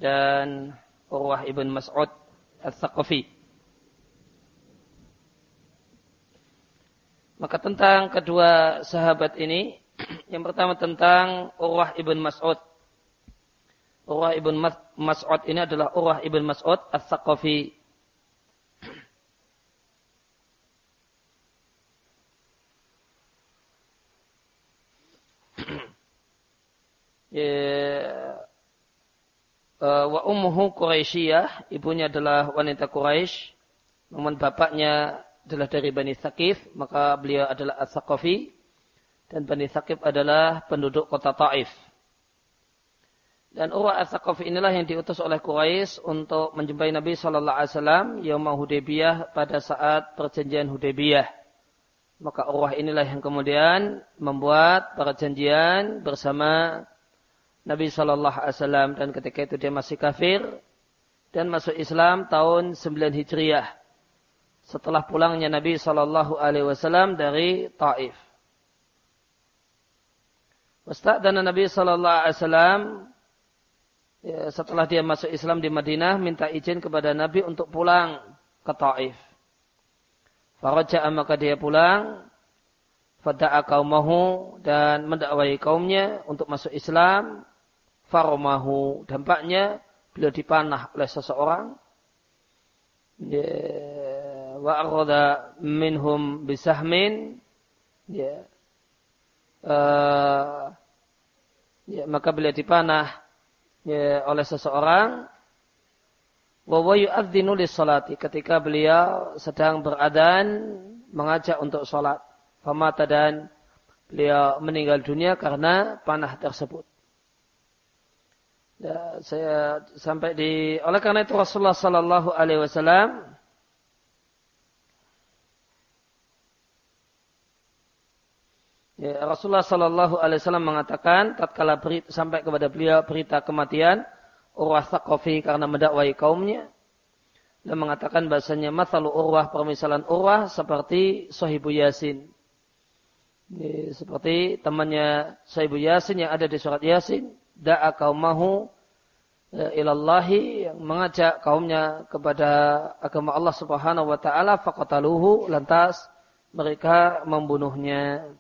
dan Urwah ibn Mas'ud Al-Thaqafi. Maka tentang kedua sahabat ini, yang pertama tentang Urwah ibn Mas'ud. Urwah ibn Mas'ud ini adalah Urwah ibn Mas'ud As-Saqafi. ya, uh, wa ummuhu Quraisyiyah, ibunya adalah wanita Quraisy, namun bapaknya adalah dari Bani Thaqif, maka beliau adalah As-Saqafi dan Bani Thaqif adalah penduduk kota Taif. Dan Urwa As-Saqafi inilah yang diutus oleh Quraisy untuk menjumpai Nabi Shallallahu Alaihi Wasallam Yawma Hudaybiyah pada saat perjanjian Hudaybiyah. Maka Urwah inilah yang kemudian membuat perjanjian bersama Nabi Shallallahu Alaihi Wasallam dan ketika itu dia masih kafir dan masuk Islam tahun 9 Hijriah setelah pulangnya Nabi Shallallahu Alaihi Wasallam dari Taif. Dan Nabi Shallallahu Alaihi Wasallam ya, setelah dia masuk Islam di Madinah minta izin kepada Nabi untuk pulang ke Taif. Faraja'a maka dia pulang fada'a kaumahu dan mendakwai kaumnya untuk masuk Islam faromahu. Dampaknya beliau dipanah oleh seseorang. Wa arada minhum bisahmin ya, uh, ya maka beliau dipanah ya, oleh seseorang. Wa yu'adzinu salati ketika beliau sedang beradan mengajak untuk sholat famata dan beliau meninggal dunia karena panah tersebut ya, saya sampai di oleh karena itu Rasulullah Sallallahu Alaihi Wasallam Ya, Rasulullah Sallallahu Alaihi Wasallam mengatakan, tatkala sampai kepada beliau berita kematian Urwah Thaqafi karena mendakwai kaumnya, dan mengatakan bahasanya masalu Urwah permisalan Urwah seperti Sahibu Yasin. Ya, seperti temannya Sahibu Yasin yang ada di surat Yasin, da'a kaumahu ya, ilallahi yang mengajak kaumnya kepada agama Allah Subhanahu wa taala faqataluhu lantas mereka membunuhnya.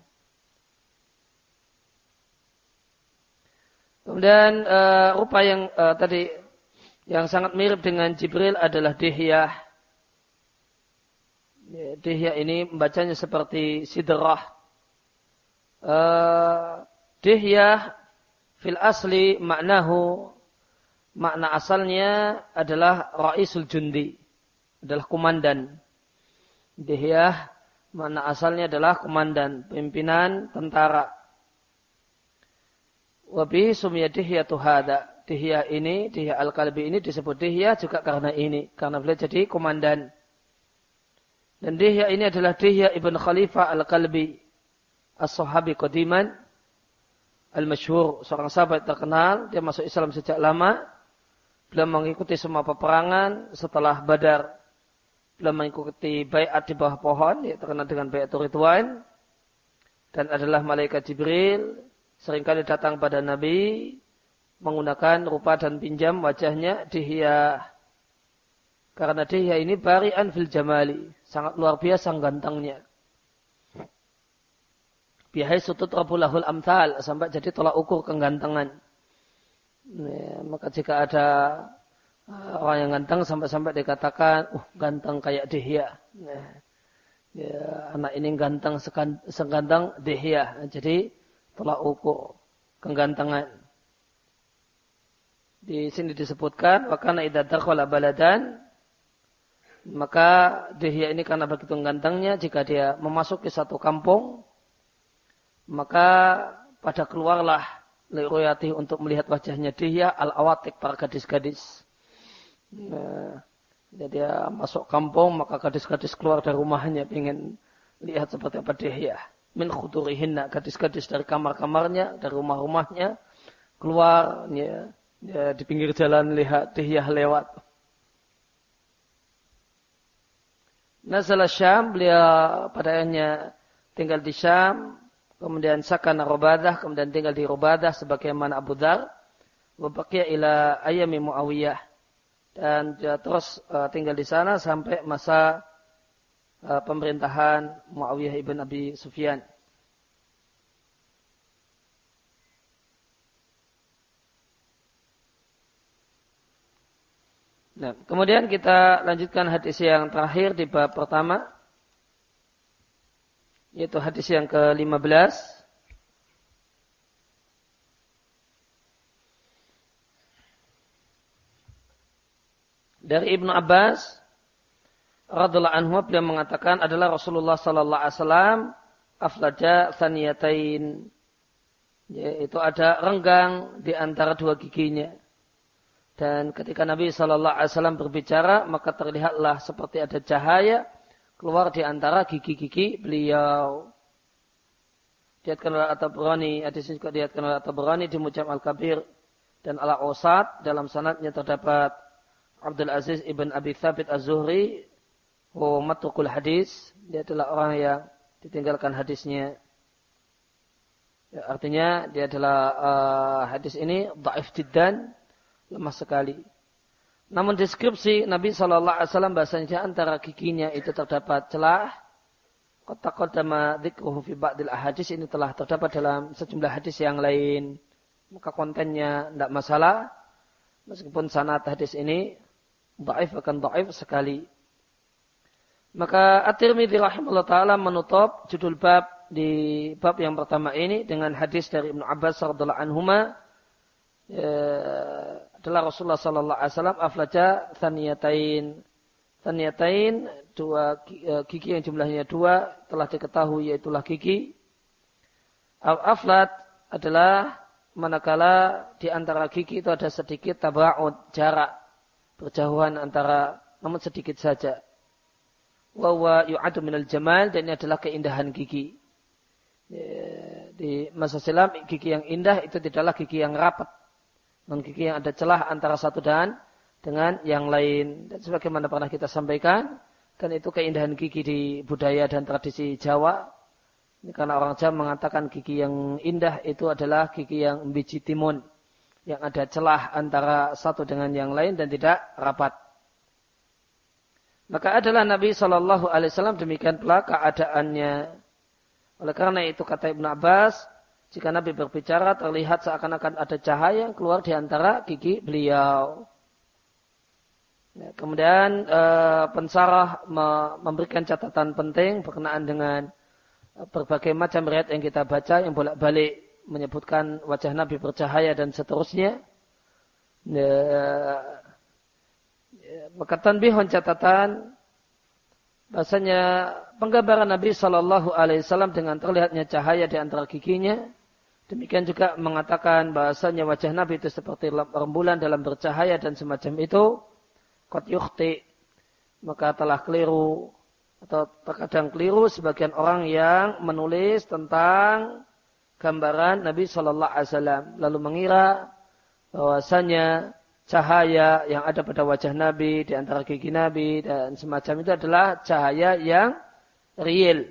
Kemudian uh, rupa yang uh, tadi yang sangat mirip dengan Jibril adalah Dihyah. Ya, Dihyah ini membacanya seperti Sidrah. Uh, Dihyah fil asli maknahu makna asalnya adalah Raisul Jundi. Adalah komandan. Dihyah makna asalnya adalah komandan, pimpinan tentara. Wabi sumya dihyatu hada. Dihya ini, dihya al-kalbi ini disebut dihya juga karena ini. Karena beliau jadi komandan. Dan dihya ini adalah dihya ibn Khalifah al-kalbi. As-sahabi qadiman. Al-masyhur. Seorang sahabat terkenal. Dia masuk Islam sejak lama. Beliau mengikuti semua peperangan setelah badar. Beliau mengikuti bayat di bawah pohon. Yang terkenal dengan bayat Ridwan. Dan adalah malaikat Jibril sering kali datang pada Nabi menggunakan rupa dan pinjam wajahnya dihya. Karena dihya ini bari'an fil jamali. Sangat luar biasa gantengnya. Bihai sutut rabulahul amthal. Sampai jadi tolak ukur kegantengan. Ya, maka jika ada uh, orang yang ganteng sampai-sampai dikatakan, uh ganteng kayak dihya. Ya, ya, anak ini ganteng seganteng dihya. Jadi tolak ukur kegantengan. Di sini disebutkan wakana idza dakhala baladan maka dia ini karena begitu gantengnya jika dia memasuki satu kampung maka pada keluarlah liruyati untuk melihat wajahnya. Dia al-awatik para gadis-gadis. Nah, dia masuk kampung maka gadis-gadis keluar dari rumahnya ingin lihat seperti apa dia min khudurihinna gadis-gadis dari kamar-kamarnya dari rumah-rumahnya keluar ya, ya di pinggir jalan lihat dihiyah lewat. Nazala Syam beliau pada akhirnya tinggal di Syam kemudian sakana Robadah kemudian tinggal di Robadah sebagaimana Abu Dhar wabakia ila ayami Muawiyah dan dia terus uh, tinggal di sana sampai masa uh, pemerintahan Muawiyah ibn Abi Sufyan. Nah, kemudian kita lanjutkan hadis yang terakhir di bab pertama yaitu hadis yang ke-15 dari Ibnu Abbas radhiallahu anhu beliau mengatakan adalah Rasulullah sallallahu alaihi wasallam aflaja saniyatain yaitu ada renggang di antara dua giginya. Dan ketika Nabi Shallallahu Alaihi Wasallam berbicara, maka terlihatlah seperti ada cahaya keluar di antara gigi-gigi beliau. Diatkan oleh At-Tabrani, hadis ini juga diatkan oleh At-Tabrani di Mujam Al-Kabir dan ala Osad dalam sanatnya terdapat Abdul Aziz ibn Abi Thabit Az-Zuhri matukul hadis dia adalah orang yang ditinggalkan hadisnya ya, artinya dia adalah uh, hadis ini dhaif jiddan lemah sekali. Namun deskripsi Nabi Shallallahu Alaihi Wasallam bahasanya antara giginya itu terdapat celah. Kota kodama dzikruhu fi ba'dil ahadis ini telah terdapat dalam sejumlah hadis yang lain. Maka kontennya tidak masalah. Meskipun sanad hadis ini daif akan daif sekali. Maka At-Tirmidzi rahimahullah taala menutup judul bab di bab yang pertama ini dengan hadis dari Ibnu Abbas radhiallahu anhuma adalah Rasulullah sallallahu alaihi wasallam aflaja thaniyatain. Thaniyatain dua e, gigi yang jumlahnya dua telah diketahui yaitulah gigi. Aflat adalah manakala di antara gigi itu ada sedikit tabaud jarak berjauhan antara namun sedikit saja. Wa yu'adu minal jamal dan ini adalah keindahan gigi. Ya, di masa silam gigi yang indah itu tidaklah gigi yang rapat non yang ada celah antara satu dan dengan yang lain. Dan sebagaimana pernah kita sampaikan, dan itu keindahan gigi di budaya dan tradisi Jawa. Ini karena orang Jawa mengatakan gigi yang indah itu adalah gigi yang biji timun. Yang ada celah antara satu dengan yang lain dan tidak rapat. Maka adalah Nabi Shallallahu Alaihi Wasallam demikian pula keadaannya. Oleh karena itu kata Ibn Abbas, jika Nabi berbicara terlihat seakan-akan ada cahaya yang keluar di antara gigi beliau. Ya, kemudian e, pensarah me, memberikan catatan penting berkenaan dengan e, berbagai macam riat yang kita baca yang bolak-balik menyebutkan wajah Nabi bercahaya dan seterusnya. Ya, ya, maka tanbihon catatan bahasanya penggambaran Nabi Wasallam dengan terlihatnya cahaya di antara giginya Demikian juga mengatakan bahasanya wajah Nabi itu seperti rembulan dalam bercahaya dan semacam itu. Kot yukhti. Maka telah keliru atau terkadang keliru sebagian orang yang menulis tentang gambaran Nabi Shallallahu Alaihi Wasallam lalu mengira bahwasanya cahaya yang ada pada wajah Nabi di antara gigi Nabi dan semacam itu adalah cahaya yang real.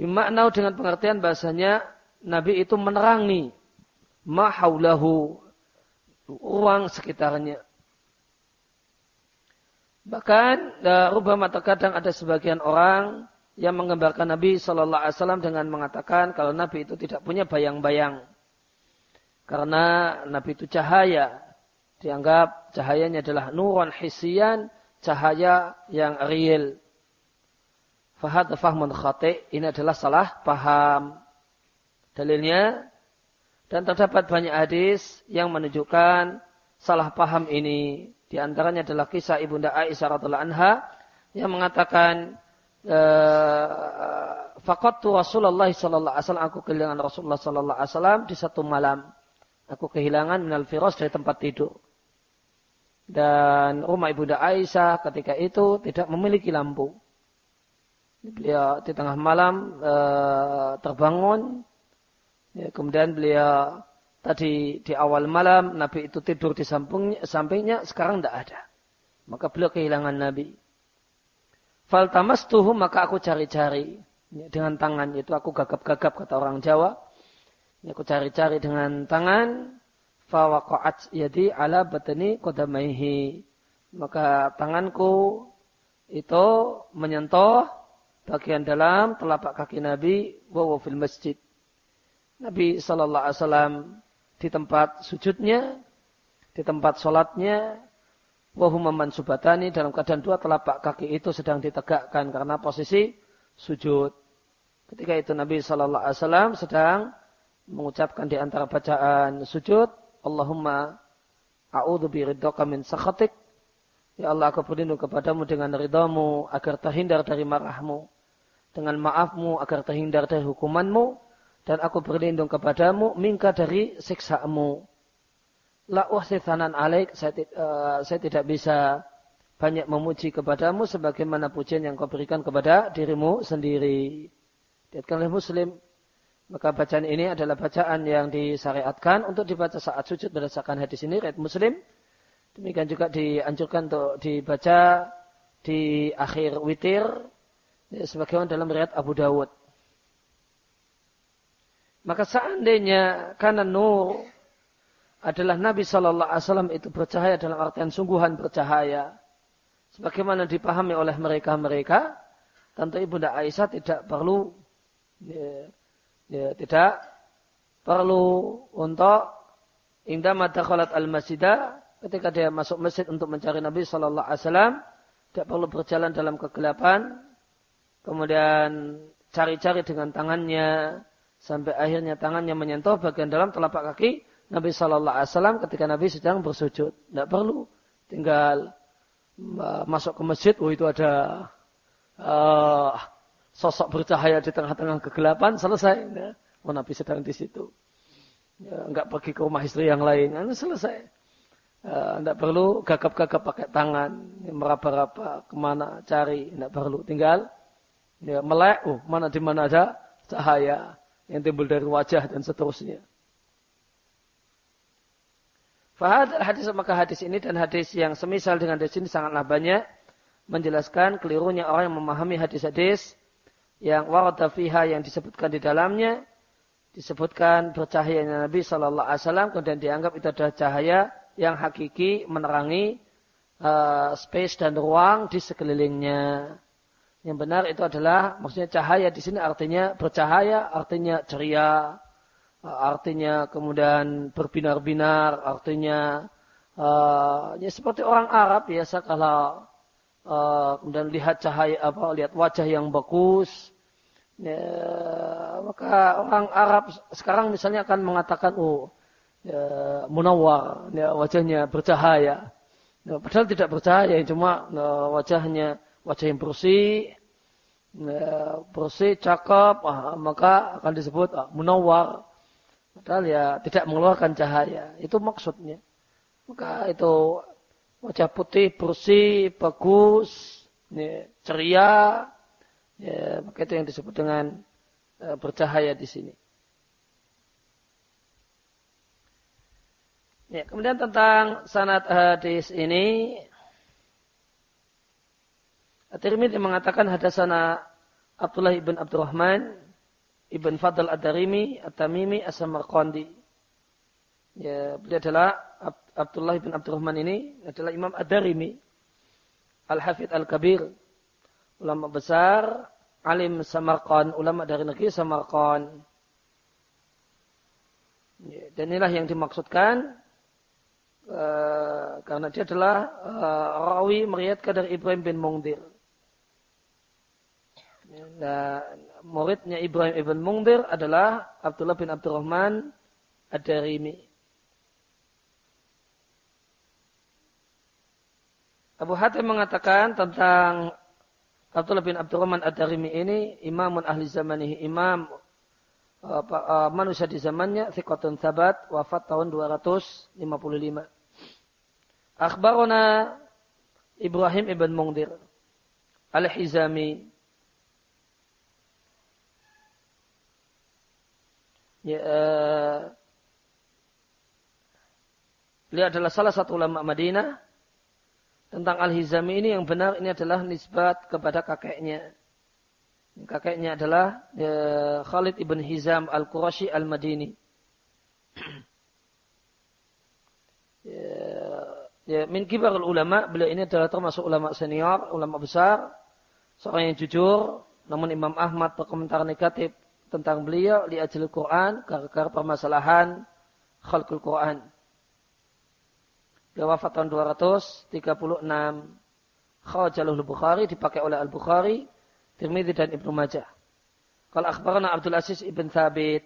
Bimaknau dengan pengertian bahasanya Nabi itu menerangi mahaulahu ruang sekitarnya. Bahkan uh, rubama terkadang ada sebagian orang yang menggambarkan Nabi Shallallahu Alaihi Wasallam dengan mengatakan kalau Nabi itu tidak punya bayang-bayang karena Nabi itu cahaya dianggap cahayanya adalah nuran hisian cahaya yang real. Fahad fahmun khati ini adalah salah paham. Dalilnya dan terdapat banyak hadis yang menunjukkan salah paham ini. Di antaranya adalah kisah Ibunda Aisyah radhiallahu anha yang mengatakan eh, Faqattu Rasulullah sallallahu alaihi wasallam aku kehilangan Rasulullah sallallahu alaihi wasallam di satu malam. Aku kehilangan minal firas dari tempat tidur. Dan rumah Ibunda Aisyah ketika itu tidak memiliki lampu. Beliau di tengah malam e, terbangun Ya, kemudian beliau tadi di awal malam Nabi itu tidur di sampingnya, sampingnya sekarang tidak ada. Maka beliau kehilangan Nabi. Faltamas tuh maka aku cari-cari ya, dengan tangan itu aku gagap-gagap kata orang Jawa. Ya, aku cari-cari dengan tangan. Fawaqa'at yadi ala batani kodamaihi. Maka tanganku itu menyentuh bagian dalam telapak kaki Nabi wa fil masjid Nabi Shallallahu Alaihi Wasallam di tempat sujudnya, di tempat sholatnya, Wahumaman subatani dalam keadaan dua telapak kaki itu sedang ditegakkan karena posisi sujud. Ketika itu Nabi Shallallahu Alaihi Wasallam sedang mengucapkan di antara bacaan sujud, Allahumma a'udhu biridhoka min sakhatik. Ya Allah aku berlindung kepadamu dengan ridhamu agar terhindar dari marahmu. Dengan maafmu agar terhindar dari hukumanmu. Dan aku berlindung kepadamu minka dari siksamu la uhsithanan alaik, saya, uh, saya tidak bisa banyak memuji kepadamu sebagaimana pujian yang kau berikan kepada dirimu sendiri. Diatkan oleh Muslim, maka bacaan ini adalah bacaan yang disyariatkan untuk dibaca saat sujud berdasarkan hadis ini, riwayat Muslim. Demikian juga dianjurkan untuk dibaca di akhir witir, ya, sebagaimana dalam riwayat Abu Dawud. Maka seandainya karena nur adalah Nabi Shallallahu Alaihi Wasallam itu bercahaya dalam artian sungguhan bercahaya. Sebagaimana dipahami oleh mereka-mereka, tentu ibunda Aisyah tidak perlu, ya, ya, tidak perlu untuk indah mata kholat al masjidah ketika dia masuk masjid untuk mencari Nabi Shallallahu Alaihi Wasallam, tidak perlu berjalan dalam kegelapan, kemudian cari-cari dengan tangannya sampai akhirnya tangannya menyentuh bagian dalam telapak kaki Nabi Shallallahu Alaihi Wasallam ketika Nabi sedang bersujud. Tidak perlu tinggal masuk ke masjid. Oh itu ada uh, sosok bercahaya di tengah-tengah kegelapan. Selesai. Ya. Oh Nabi sedang di situ. Ya, enggak pergi ke rumah istri yang lain. Nah, selesai. Uh, perlu gagap-gagap pakai tangan. Meraba-raba ke mana cari. Enggak perlu. Tinggal ya, melek. Oh mana di mana ada cahaya yang timbul dari wajah dan seterusnya. Fahad hadis maka hadis ini dan hadis yang semisal dengan hadis ini sangatlah banyak menjelaskan kelirunya orang yang memahami hadis-hadis yang warada fiha yang disebutkan di dalamnya disebutkan bercahayanya Nabi Shallallahu Alaihi Wasallam kemudian dianggap itu adalah cahaya yang hakiki menerangi uh, space dan ruang di sekelilingnya. Yang benar itu adalah maksudnya cahaya di sini artinya bercahaya, artinya ceria, artinya kemudian berbinar-binar, artinya uh, ya seperti orang Arab biasa kalau uh, kemudian lihat cahaya apa, lihat wajah yang bagus, ya, maka orang Arab sekarang misalnya akan mengatakan oh ya, munawar, ya, wajahnya bercahaya. Ya, padahal tidak bercahaya, cuma ya, wajahnya wajah yang bersih, ya, bersih, cakep, ah, maka akan disebut ah, munawar Padahal ya tidak mengeluarkan cahaya. Itu maksudnya. Maka itu wajah putih, bersih, bagus, ya, ceria. Ya, maka itu yang disebut dengan uh, bercahaya di sini. Ya, kemudian tentang sanad hadis ini At-Tirmidzi mengatakan hadasana Abdullah ibn Abdurrahman Ibn Fadl Ad-Darimi At-Tamimi As-Samarqandi. Ya, beliau adalah Abdullah ibn Abdurrahman ini adalah Imam Ad-Darimi. Al-Hafidh Al-Kabir. Ulama besar. Alim Samarqand. Ulama dari negeri Samarqand. Ya, dan inilah yang dimaksudkan. Uh, karena dia adalah uh, rawi meriatkan dari Ibrahim bin Mungdir. Nah, muridnya Ibrahim ibn Mungdir adalah Abdullah bin Abdurrahman Ad-Darimi. Abu Hatim mengatakan tentang Abdullah bin Abdurrahman Ad-Darimi ini imamun ahli zamanihi, imam apa, uh, manusia di zamannya, thiqatun sabat, wafat tahun 255. Akhbarona Ibrahim ibn Mungdir Al-Hizami ya, uh, beliau adalah salah satu ulama Madinah tentang Al-Hizami ini yang benar ini adalah nisbat kepada kakeknya. Kakeknya adalah ya, Khalid ibn Hizam Al-Qurashi Al-Madini. ya, ya, min kibar ulama, beliau ini adalah termasuk ulama senior, ulama besar, seorang yang jujur, namun Imam Ahmad berkomentar negatif tentang beliau di ajil Quran gara-gara permasalahan khalqul Quran. Dia wafat tahun 236. Khawajalul Bukhari dipakai oleh Al-Bukhari, Tirmidzi dan Ibnu Majah. Kalau akhbarana Abdul Aziz ibn Thabit,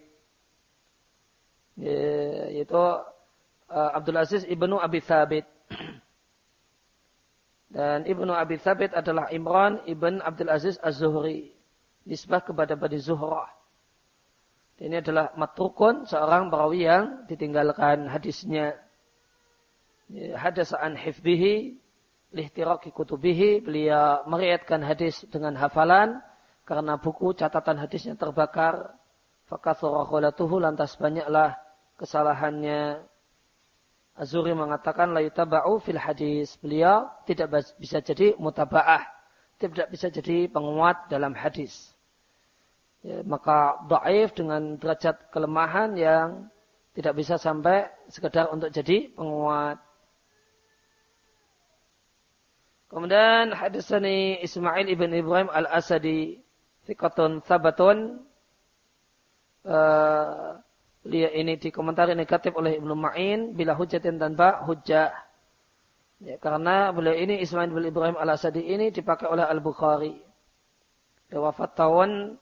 yaitu uh, Abdul Aziz ibnu Abi Thabit. Dan ibnu Abi Thabit adalah Imran ibn Abdul Aziz Az-Zuhri. Nisbah kepada Bani Zuhrah. Ini adalah matrukun seorang perawi yang ditinggalkan hadisnya. Hadasa'an hifbihi, lihtiraki kutubihi. Beliau meriatkan hadis dengan hafalan. Karena buku catatan hadisnya terbakar. Fakathurahulatuhu lantas banyaklah kesalahannya. Azuri mengatakan la yutaba'u fil hadis. Beliau tidak bisa jadi mutaba'ah. Tidak bisa jadi penguat dalam hadis. Ya, maka daif dengan derajat kelemahan yang tidak bisa sampai sekedar untuk jadi penguat. Kemudian hadisani Ismail ibn Ibrahim al-Asadi Fikatun Sabatun uh, ini dikomentari negatif oleh Ibnu Ma'in bila hujatin tanpa hujah. Ya, karena beliau ini Ismail bin Ibrahim al-Asadi ini dipakai oleh Al-Bukhari. Dia wafat tahun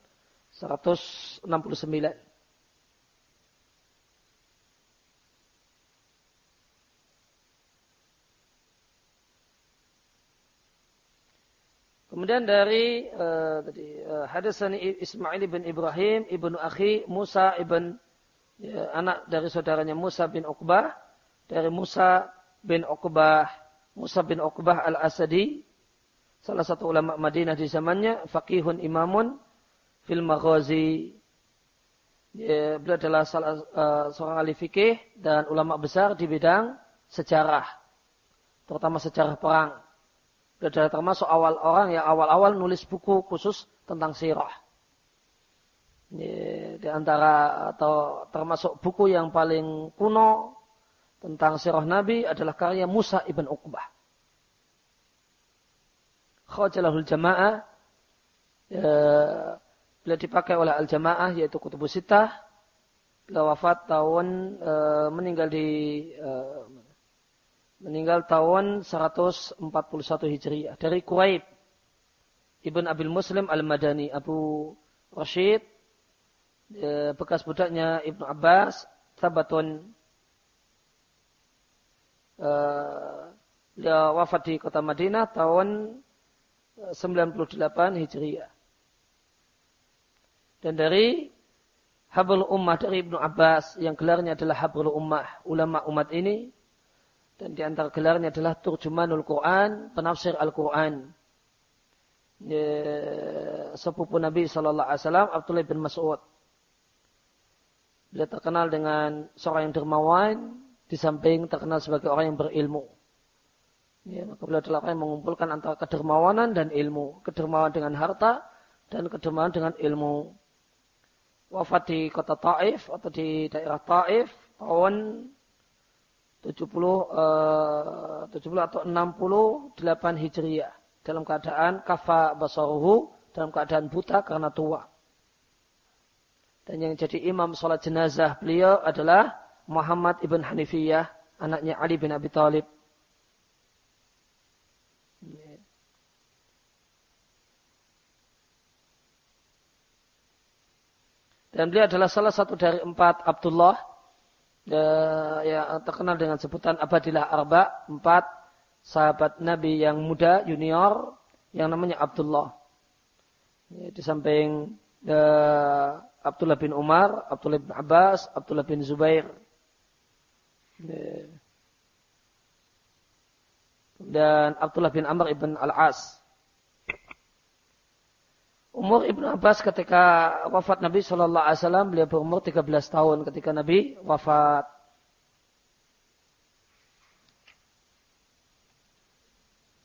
169. Kemudian dari uh, tadi uh, Ismail bin Ibrahim ibnu Akhi Musa ibn ya, anak dari saudaranya Musa bin Uqbah dari Musa bin Uqbah Musa bin Uqbah al-Asadi salah satu ulama Madinah di zamannya faqihun imamun fil maghazi. Ya, beliau adalah salah, uh, seorang ahli fikih dan ulama besar di bidang sejarah, terutama sejarah perang. Beliau adalah termasuk awal orang yang awal-awal nulis buku khusus tentang sirah. Ya, di antara atau termasuk buku yang paling kuno tentang sirah Nabi adalah karya Musa ibn Uqbah. Khajalahul jamaah ya, Beliau dipakai oleh al-jamaah yaitu kutubus sitah. Beliau wafat tahun e, meninggal di e, meninggal tahun 141 Hijriah dari Quraib Ibn Abil Muslim Al-Madani Abu Rashid e, bekas budaknya Ibnu Abbas Tabatun e, beliau wafat di kota Madinah tahun 98 Hijriah dan dari Hablul Ummah dari Ibnu Abbas yang gelarnya adalah Hablul Ummah, ulama umat ini. Dan di antara gelarnya adalah Turjumanul Quran, penafsir Al-Quran. Sepupu Nabi Sallallahu Alaihi Wasallam Abdullah bin Mas'ud. Dia terkenal dengan seorang yang dermawan, di samping terkenal sebagai orang yang berilmu. Ya, maka beliau adalah orang yang mengumpulkan antara kedermawanan dan ilmu. Kedermawanan dengan harta dan kedermawanan dengan ilmu wafat di kota Taif atau di daerah Taif tahun 70 uh, 70 atau 68 Hijriah dalam keadaan kafa basaruhu dalam keadaan buta karena tua. Dan yang jadi imam sholat jenazah beliau adalah Muhammad ibn Hanifiyah, anaknya Ali bin Abi Thalib. Dan beliau adalah salah satu dari empat Abdullah ya, yang terkenal dengan sebutan Abadilah Arba, empat sahabat Nabi yang muda, junior, yang namanya Abdullah. Ya, di samping ya, Abdullah bin Umar, Abdullah bin Abbas, Abdullah bin Zubair. Ya. Dan Abdullah bin Amr ibn Al-As. Umur Ibnu Abbas ketika wafat Nabi Shallallahu Alaihi Wasallam beliau berumur 13 tahun ketika Nabi wafat.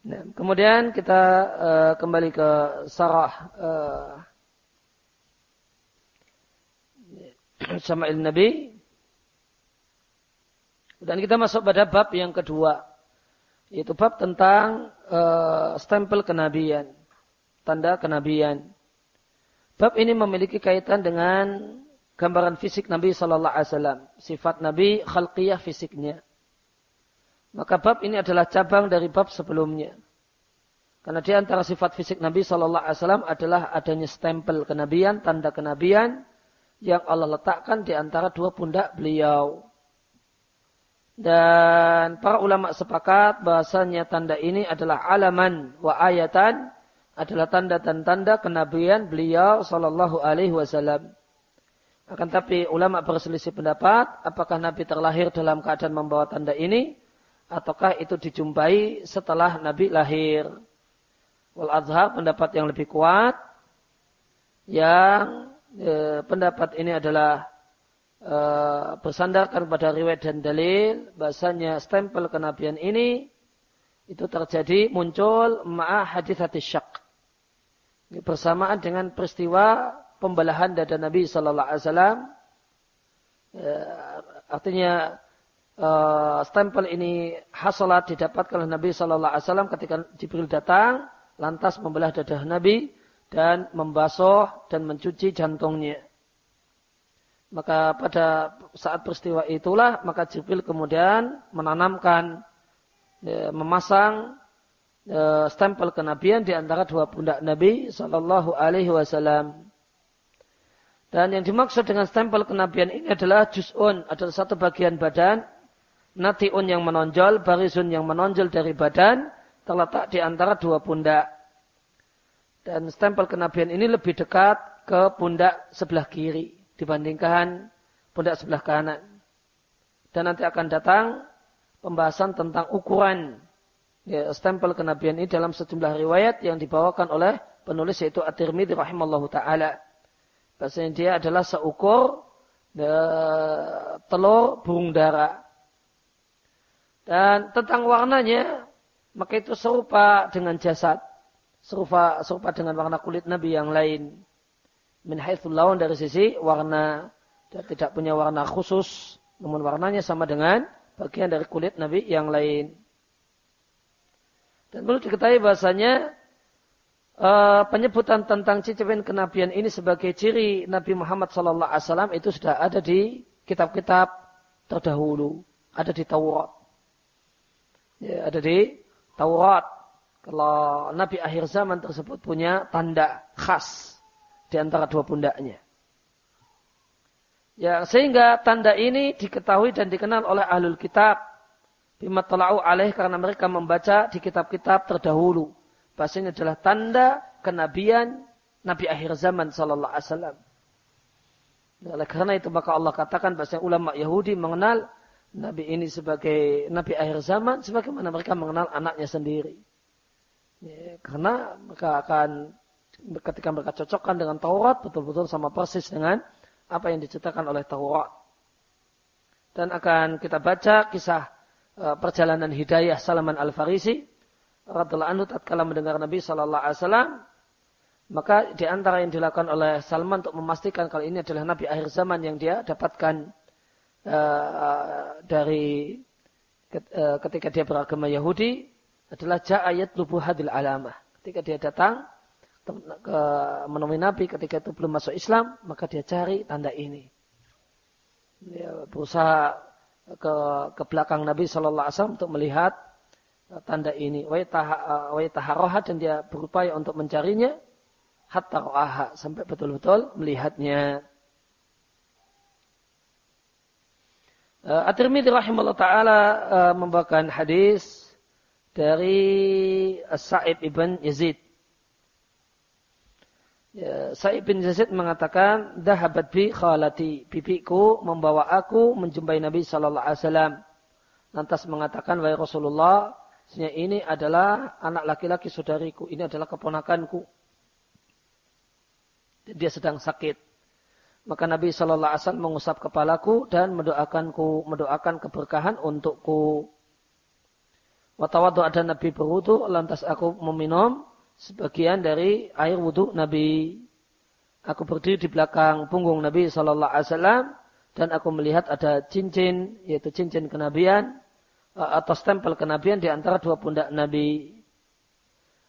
Nah, kemudian kita uh, kembali ke Sarah uh, Sama'il Nabi. Dan kita masuk pada bab yang kedua. Yaitu bab tentang uh, stempel kenabian. Tanda kenabian. Bab ini memiliki kaitan dengan gambaran fisik Nabi Sallallahu Alaihi Wasallam. Sifat Nabi khalqiyah fisiknya. Maka bab ini adalah cabang dari bab sebelumnya. Karena di antara sifat fisik Nabi Shallallahu Alaihi Wasallam adalah adanya stempel kenabian, tanda kenabian yang Allah letakkan di antara dua pundak beliau. Dan para ulama sepakat bahasanya tanda ini adalah alaman wa ayatan adalah tanda dan tanda kenabian beliau Shallallahu Alaihi Wasallam. Akan tapi ulama berselisih pendapat apakah Nabi terlahir dalam keadaan membawa tanda ini ataukah itu dijumpai setelah Nabi lahir. Wal azhar pendapat yang lebih kuat yang eh, pendapat ini adalah eh, bersandarkan pada riwayat dan dalil bahasanya stempel kenabian ini itu terjadi muncul ma'a hadis hati syak bersamaan dengan peristiwa pembelahan dada Nabi Sallallahu Alaihi Wasallam eh, artinya uh, stempel ini hasolat didapatkan oleh Nabi Shallallahu Alaihi Wasallam ketika Jibril datang, lantas membelah dada Nabi dan membasuh dan mencuci jantungnya. Maka pada saat peristiwa itulah maka Jibril kemudian menanamkan ya, memasang ya, stempel kenabian di antara dua pundak Nabi Shallallahu Alaihi Wasallam. Dan yang dimaksud dengan stempel kenabian ini adalah juz'un, adalah satu bagian badan natiun yang menonjol, barisun yang menonjol dari badan, terletak di antara dua pundak. Dan stempel kenabian ini lebih dekat ke pundak sebelah kiri dibandingkan pundak sebelah kanan. Dan nanti akan datang pembahasan tentang ukuran ya, stempel kenabian ini dalam sejumlah riwayat yang dibawakan oleh penulis yaitu At-Tirmidzi rahimallahu taala. Bahasanya dia adalah seukur ya, telur burung dara. Dan tentang warnanya, maka itu serupa dengan jasad. Serupa, serupa dengan warna kulit Nabi yang lain. Min lawan dari sisi warna. Dia tidak punya warna khusus. Namun warnanya sama dengan bagian dari kulit Nabi yang lain. Dan perlu diketahui bahasanya uh, penyebutan tentang cicipin kenabian ini sebagai ciri Nabi Muhammad SAW itu sudah ada di kitab-kitab terdahulu. Ada di Taurat ya, ada di Taurat. Kalau Nabi akhir zaman tersebut punya tanda khas di antara dua pundaknya. Ya, sehingga tanda ini diketahui dan dikenal oleh ahlul kitab. Bima tala'u alaih karena mereka membaca di kitab-kitab terdahulu. Bahasanya adalah tanda kenabian Nabi akhir zaman sallallahu alaihi wasallam. Oleh karena itu maka Allah katakan bahasa ulama Yahudi mengenal Nabi ini sebagai Nabi akhir zaman, sebagaimana mereka mengenal anaknya sendiri. Ya, karena mereka akan ketika mereka cocokkan dengan Taurat, betul-betul sama persis dengan apa yang diceritakan oleh Taurat. Dan akan kita baca kisah perjalanan hidayah Salaman Al-Farisi. Radullah anhu tatkala mendengar Nabi Shallallahu Alaihi Wasallam, maka di antara yang dilakukan oleh Salman untuk memastikan kalau ini adalah Nabi akhir zaman yang dia dapatkan uh, dari uh, ketika dia beragama Yahudi adalah ja'ayat lubuh hadil alamah. Ketika dia datang ke menemui Nabi ketika itu belum masuk Islam, maka dia cari tanda ini. Dia berusaha ke ke belakang Nabi Shallallahu Alaihi Wasallam untuk melihat tanda ini. Wa taharoha dan dia berupaya untuk mencarinya hatta ro'aha sampai betul-betul melihatnya. Uh, At-Tirmidzi rahimahullah taala uh, membawakan hadis dari Sa'ib ibn Yazid. Ya, Sa'ib bin Yazid mengatakan, "Dahabat bi khalati, bibiku membawa aku menjumpai Nabi sallallahu alaihi wasallam." Lantas mengatakan, "Wahai Rasulullah, ini adalah anak laki-laki saudariku, ini adalah keponakanku." Dia sedang sakit. Maka Nabi Shallallahu Alaihi Wasallam mengusap kepalaku dan mendoakanku, mendoakan keberkahan untukku. Watawadu ada Nabi berwudu, lantas aku meminum sebagian dari air wudhu Nabi. Aku berdiri di belakang punggung Nabi Shallallahu Alaihi Wasallam dan aku melihat ada cincin, yaitu cincin kenabian eh, atau stempel kenabian di antara dua pundak Nabi.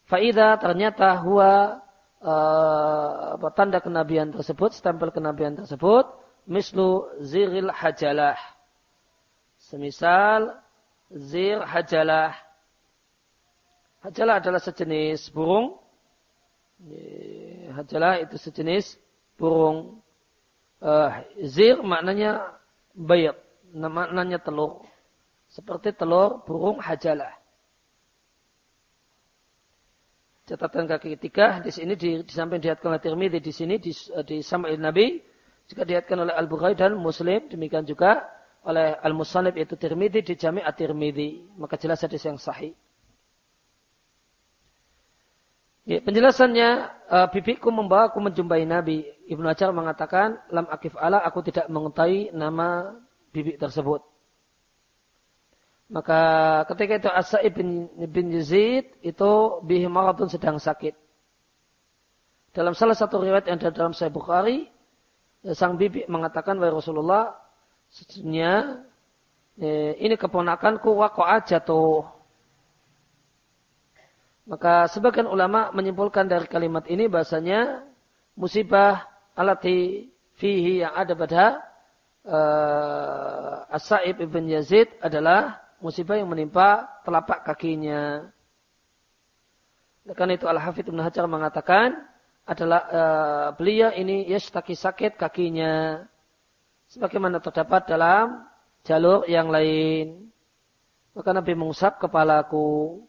Faidah ternyata huwa uh, tanda kenabian tersebut, stempel kenabian tersebut, mislu ziril hajalah. Semisal zir hajalah. Hajalah adalah sejenis burung. Hajalah itu sejenis burung. Uh, zir maknanya bayat. Maknanya telur. Seperti telur burung hajalah. Catatan kaki ketiga di sini di, di samping dihatkan oleh Tirmidzi di sini di, di Sama'il Nabi juga dihatkan oleh Al Bukhari dan Muslim demikian juga oleh Al Musannif yaitu Tirmidzi di Jami' At-Tirmidzi maka jelas hadis yang sahih. Ya, penjelasannya uh, bibiku membawa aku menjumpai Nabi. Ibnu Hajar mengatakan lam akif ala aku tidak mengetahui nama bibi tersebut. Maka ketika itu Asa bin, bin Yazid itu bihi maratun sedang sakit. Dalam salah satu riwayat yang ada dalam Sahih Bukhari, sang bibi mengatakan wahai Rasulullah, sesungguhnya eh, ini keponakanku waqa'a jatuh. Maka sebagian ulama menyimpulkan dari kalimat ini bahasanya musibah alati fihi yang ada pada uh, As-Sa'ib ibn Yazid adalah musibah yang menimpa telapak kakinya. Karena itu Al-Hafidh Ibn Hajar mengatakan adalah uh, beliau ini yashtaki sakit kakinya. Sebagaimana terdapat dalam jalur yang lain. Maka Nabi mengusap kepalaku.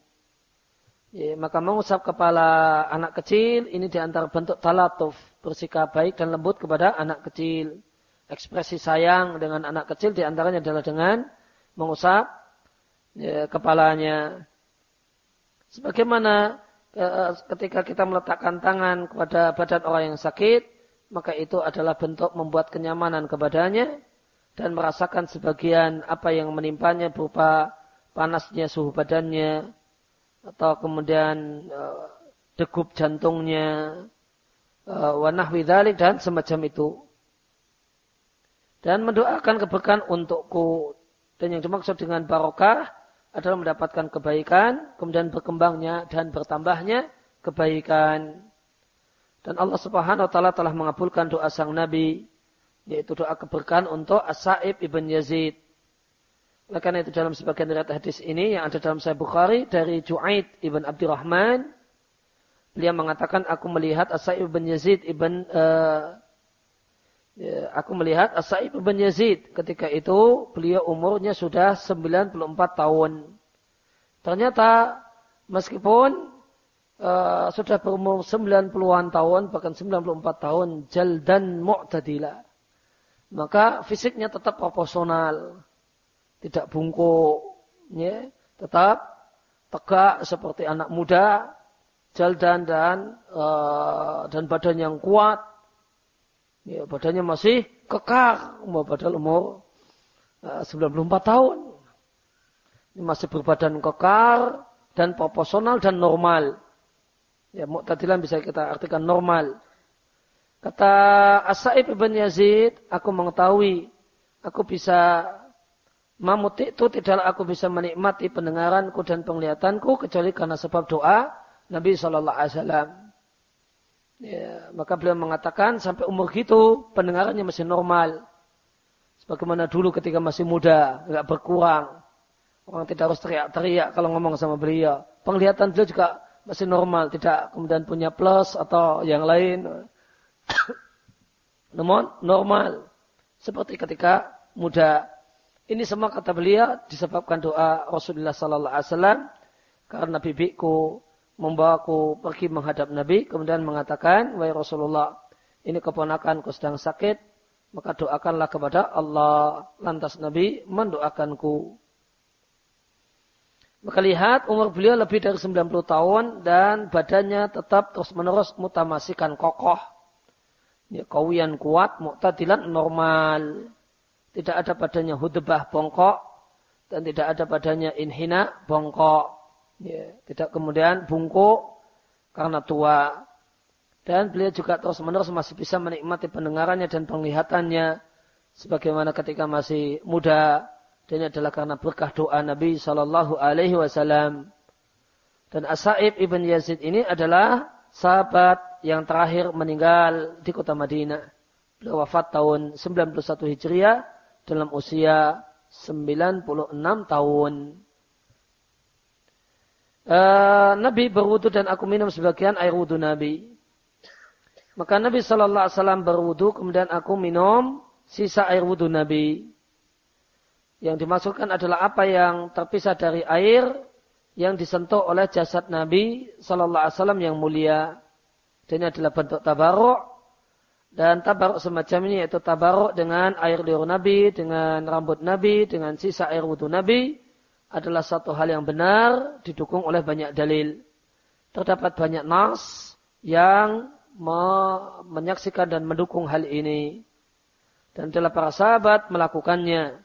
Ya, maka mengusap kepala anak kecil ini di antara bentuk talatuf. Bersikap baik dan lembut kepada anak kecil. Ekspresi sayang dengan anak kecil di antaranya adalah dengan mengusap ya, kepalanya. Sebagaimana eh, ketika kita meletakkan tangan kepada badan orang yang sakit, maka itu adalah bentuk membuat kenyamanan kepadanya dan merasakan sebagian apa yang menimpanya berupa panasnya suhu badannya, atau kemudian uh, degup jantungnya, uh, wanah widalik dan semacam itu. Dan mendoakan keberkahan untukku. Dan yang dimaksud dengan barokah adalah mendapatkan kebaikan, kemudian berkembangnya dan bertambahnya kebaikan. Dan Allah Subhanahu wa taala telah mengabulkan doa sang nabi yaitu doa keberkahan untuk As-Sa'ib ibn Yazid. Oleh karena itu dalam sebagian riwayat hadis ini yang ada dalam Sahih Bukhari dari Ju'aid ibn Abdurrahman beliau mengatakan aku melihat As-Sa'ib ibn Yazid ibn uh, aku melihat As-Sa'ib ibn Yazid ketika itu beliau umurnya sudah 94 tahun. Ternyata meskipun uh, sudah berumur 90-an tahun bahkan 94 tahun jal dan mu'tadila maka fisiknya tetap proporsional tidak bungkuk, ya, tetap tegak seperti anak muda, jaldan dan uh, dan badan yang kuat, ya, badannya masih kekar, umur padahal umur uh, 94 tahun. Ini masih berbadan kekar dan proporsional dan normal. Ya, mu'tadilan bisa kita artikan normal. Kata As-Sa'ib ibn Yazid, aku mengetahui, aku bisa Mamuti itu tidaklah aku bisa menikmati pendengaranku dan penglihatanku kecuali karena sebab doa Nabi Shallallahu Alaihi Wasallam. Ya, maka beliau mengatakan sampai umur gitu pendengarannya masih normal. Sebagaimana dulu ketika masih muda, nggak berkurang. Orang tidak harus teriak-teriak kalau ngomong sama beliau. Penglihatan beliau juga masih normal, tidak kemudian punya plus atau yang lain. Namun normal. Seperti ketika muda. Ini semua kata beliau disebabkan doa Rasulullah Sallallahu Alaihi Wasallam karena bibiku membawaku pergi menghadap Nabi kemudian mengatakan wahai Rasulullah ini keponakanku sedang sakit maka doakanlah kepada Allah. Lantas Nabi mendoakanku. Maka lihat umur beliau lebih dari 90 tahun dan badannya tetap terus menerus mutamasikan kokoh. Ya, kawian kuat muktadilan normal tidak ada padanya hudbah bongkok dan tidak ada padanya inhina bongkok. Ya, tidak kemudian bungkuk karena tua. Dan beliau juga terus menerus masih bisa menikmati pendengarannya dan penglihatannya sebagaimana ketika masih muda. Dan ini adalah karena berkah doa Nabi Shallallahu Alaihi Wasallam. Dan Asaib ibn Yazid ini adalah sahabat yang terakhir meninggal di kota Madinah. Beliau wafat tahun 91 Hijriah dalam usia 96 tahun. uh, Nabi berwudu dan aku minum sebagian air wudu Nabi. Maka Nabi Shallallahu Alaihi Wasallam berwudu, kemudian aku minum sisa air wudu Nabi. Yang dimasukkan adalah apa yang terpisah dari air yang disentuh oleh jasad Nabi Shallallahu Alaihi Wasallam yang mulia. Dan ini adalah bentuk tabaruk dan tabaruk semacam ini yaitu tabaruk dengan air liur Nabi, dengan rambut Nabi, dengan sisa air wudu Nabi adalah satu hal yang benar didukung oleh banyak dalil. Terdapat banyak nas yang menyaksikan dan mendukung hal ini. Dan telah para sahabat melakukannya.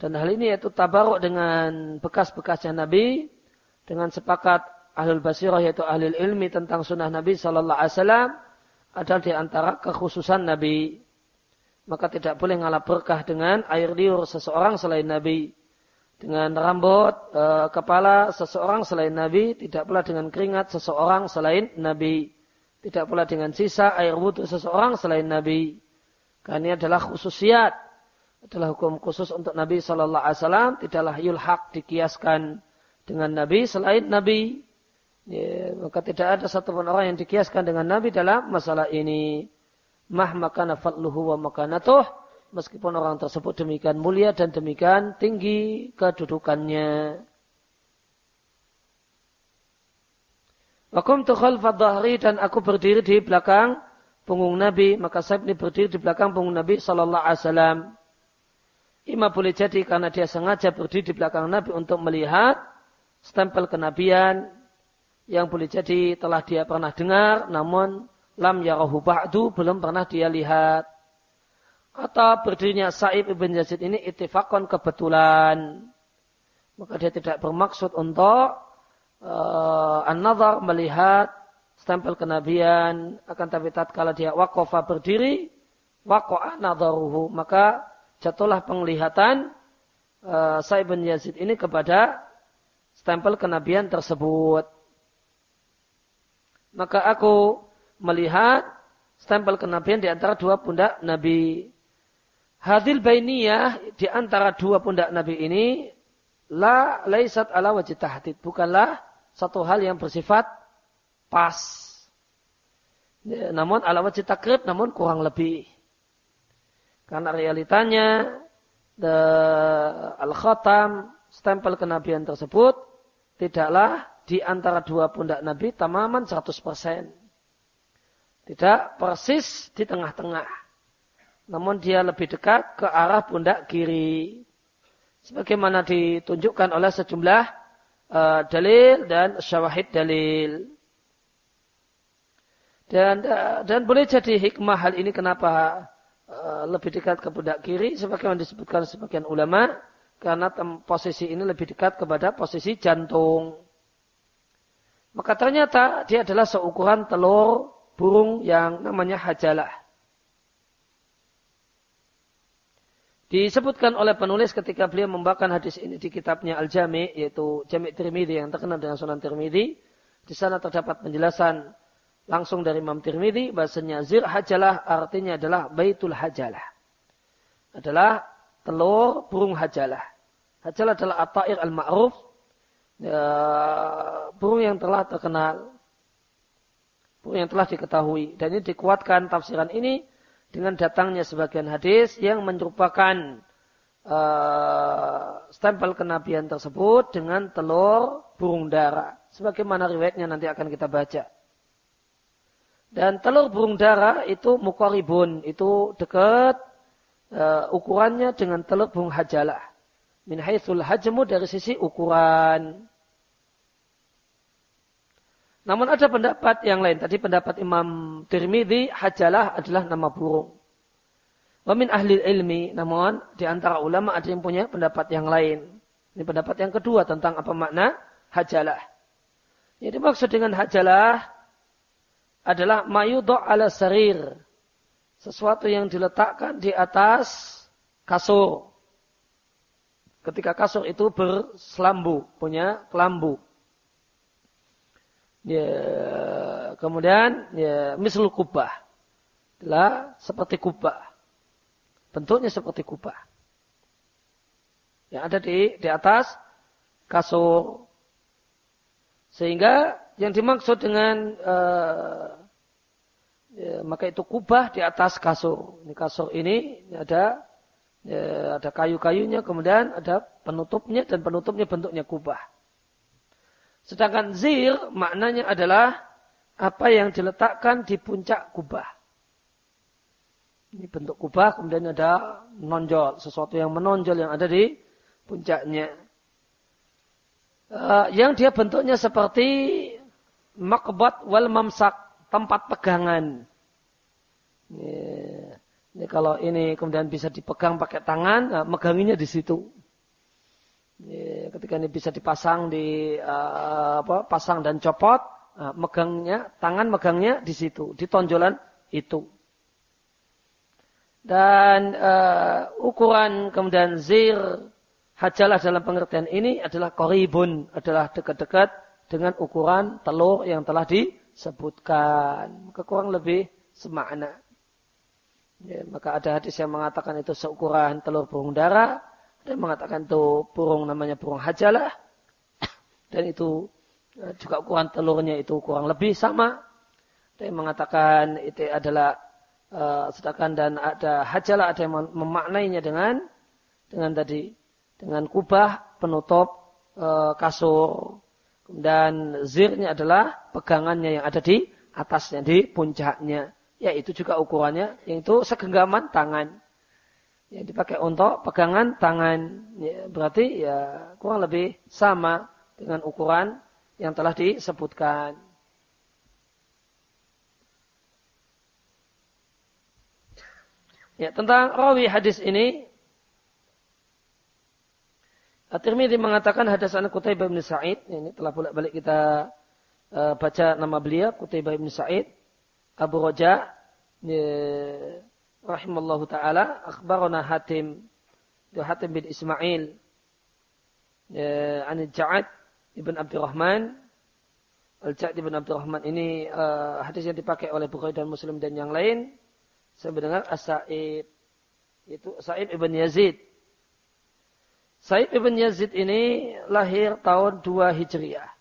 Dan hal ini yaitu tabaruk dengan bekas-bekasnya Nabi. Dengan sepakat ahlul basirah yaitu ahlul ilmi tentang sunnah Nabi Sallallahu Alaihi Wasallam. Adalah di antara kekhususan Nabi. Maka tidak boleh ngalap berkah dengan air liur seseorang selain Nabi. Dengan rambut, e, kepala seseorang selain Nabi. Tidak pula dengan keringat seseorang selain Nabi tidak pula dengan sisa air wudhu seseorang selain Nabi. Karena ini adalah khususiat. Adalah hukum khusus untuk Nabi Wasallam. Tidaklah yulhaq dikiaskan dengan Nabi selain Nabi. Ya, maka tidak ada satu pun orang yang dikiaskan dengan Nabi dalam masalah ini. Mah makana fadluhu wa makanatuh. Meskipun orang tersebut demikian mulia dan demikian tinggi kedudukannya. Wakum tukhal fadhahri dan aku berdiri di belakang punggung Nabi. Maka saya ini berdiri di belakang punggung Nabi Sallallahu Alaihi Wasallam. Ima boleh jadi karena dia sengaja berdiri di belakang Nabi untuk melihat stempel kenabian yang boleh jadi telah dia pernah dengar namun lam yarahu ba'du belum pernah dia lihat. Atau berdirinya Sa'ib ibn Yazid ini itifakon kebetulan. Maka dia tidak bermaksud untuk uh, an-nazar melihat stempel kenabian akan tapi tatkala dia waqafa berdiri waqa'a nadharuhu maka jatuhlah penglihatan uh, Sa'ib bin Yazid ini kepada stempel kenabian tersebut maka aku melihat stempel kenabian di antara dua pundak Nabi Hadil bainiyah di antara dua pundak Nabi ini la laisat ala wajib tahdid bukanlah satu hal yang bersifat pas. Ya, namun ala wajib takrib namun kurang lebih. Karena realitanya the al-khatam stempel kenabian tersebut tidaklah di antara dua pundak Nabi tamaman 100%. Tidak persis di tengah-tengah. Namun dia lebih dekat ke arah pundak kiri. Sebagaimana ditunjukkan oleh sejumlah uh, dalil dan syawahid dalil. Dan uh, dan boleh jadi hikmah hal ini kenapa uh, lebih dekat ke pundak kiri sebagaimana disebutkan sebagian ulama karena posisi ini lebih dekat kepada posisi jantung. Maka ternyata dia adalah seukuran telur burung yang namanya hajalah. Disebutkan oleh penulis ketika beliau membawakan hadis ini di kitabnya Al-Jami, yaitu Jami' Tirmidhi yang terkenal dengan Sunan Tirmidhi. Di sana terdapat penjelasan langsung dari Imam Tirmidhi, bahasanya zir hajalah artinya adalah baitul hajalah. Adalah telur burung hajalah. Hajalah adalah at-ta'ir al-ma'ruf, ya, burung yang telah terkenal, burung yang telah diketahui. Dan ini dikuatkan tafsiran ini dengan datangnya sebagian hadis yang menyerupakan uh, stempel kenabian tersebut dengan telur burung dara. Sebagaimana riwayatnya nanti akan kita baca. Dan telur burung dara itu mukoribun, itu dekat uh, ukurannya dengan telur burung hajalah. Min haitsul hajmu dari sisi ukuran. Namun ada pendapat yang lain. Tadi pendapat Imam Tirmidzi, hajalah adalah nama burung. Wamin ahli ilmi, namun di antara ulama ada yang punya pendapat yang lain. Ini pendapat yang kedua tentang apa makna hajalah. Jadi maksud dengan hajalah adalah mayudho ala sarir. Sesuatu yang diletakkan di atas kasur. Ketika kasur itu berselambu, punya kelambu. Ya, kemudian ya misal kubah. Adalah seperti kubah. Bentuknya seperti kubah. Yang ada di di atas kasur. Sehingga yang dimaksud dengan uh, ya, maka itu kubah di atas kasur. Ini kasur ini ada ya, ada kayu-kayunya, kemudian ada penutupnya dan penutupnya bentuknya kubah. Sedangkan zir maknanya adalah apa yang diletakkan di puncak kubah. Ini bentuk kubah, kemudian ada menonjol, sesuatu yang menonjol yang ada di puncaknya. Uh, yang dia bentuknya seperti makbat wal mamsak, tempat pegangan. Ini, ini kalau ini kemudian bisa dipegang pakai tangan, nah, meganginya di situ. Ini, ketika ini bisa dipasang di uh, apa, pasang dan copot, nah, megangnya, tangan megangnya di situ, di tonjolan itu. Dan uh, ukuran kemudian zir hajalah dalam pengertian ini adalah koribun, adalah dekat-dekat dengan ukuran telur yang telah disebutkan. Maka kurang lebih semakna. Ya, maka ada hadis yang mengatakan itu seukuran telur burung dara. Yang mengatakan itu burung namanya burung hajalah. Dan itu eh, juga ukuran telurnya itu kurang lebih sama. Ada yang mengatakan itu adalah uh, sedangkan dan ada hajalah ada yang memaknainya dengan dengan tadi dengan kubah penutup uh, kasur dan zirnya adalah pegangannya yang ada di atasnya di puncaknya yaitu juga ukurannya. Yaitu segenggaman tangan. Yang dipakai untuk pegangan tangan. Ya, berarti ya kurang lebih sama dengan ukuran yang telah disebutkan. Ya, tentang rawi hadis ini At-Tirmidzi mengatakan hadasan Qutaibah bin Sa'id, ini telah bolak-balik kita uh, baca nama beliau Qutaibah bin Sa'id, Abu Raja ya, rahimallahu taala akhbarana Hatim Hatim bin Ismail ya, an Ja'ad ibn Abdurrahman Al-Ja'ad ibn Abdurrahman ini uh, hadis yang dipakai oleh Bukhari dan Muslim dan yang lain saya mendengar As-Sa'ib. Itu Sa'ib ibn Yazid. Sa'ib ibn Yazid ini lahir tahun 2 Hijriah.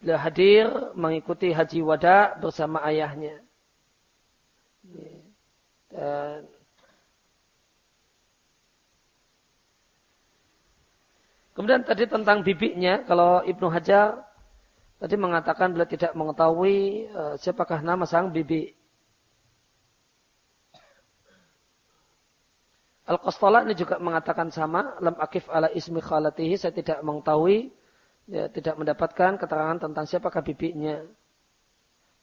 Hadir mengikuti haji wada bersama ayahnya. Dan Kemudian tadi tentang bibiknya, kalau Ibnu Hajar tadi mengatakan beliau tidak mengetahui uh, siapakah nama sang bibi. Al-Qastala ini juga mengatakan sama, lam akif ala ismi khalatihi, saya tidak mengetahui, ya, tidak mendapatkan keterangan tentang siapakah bibinya.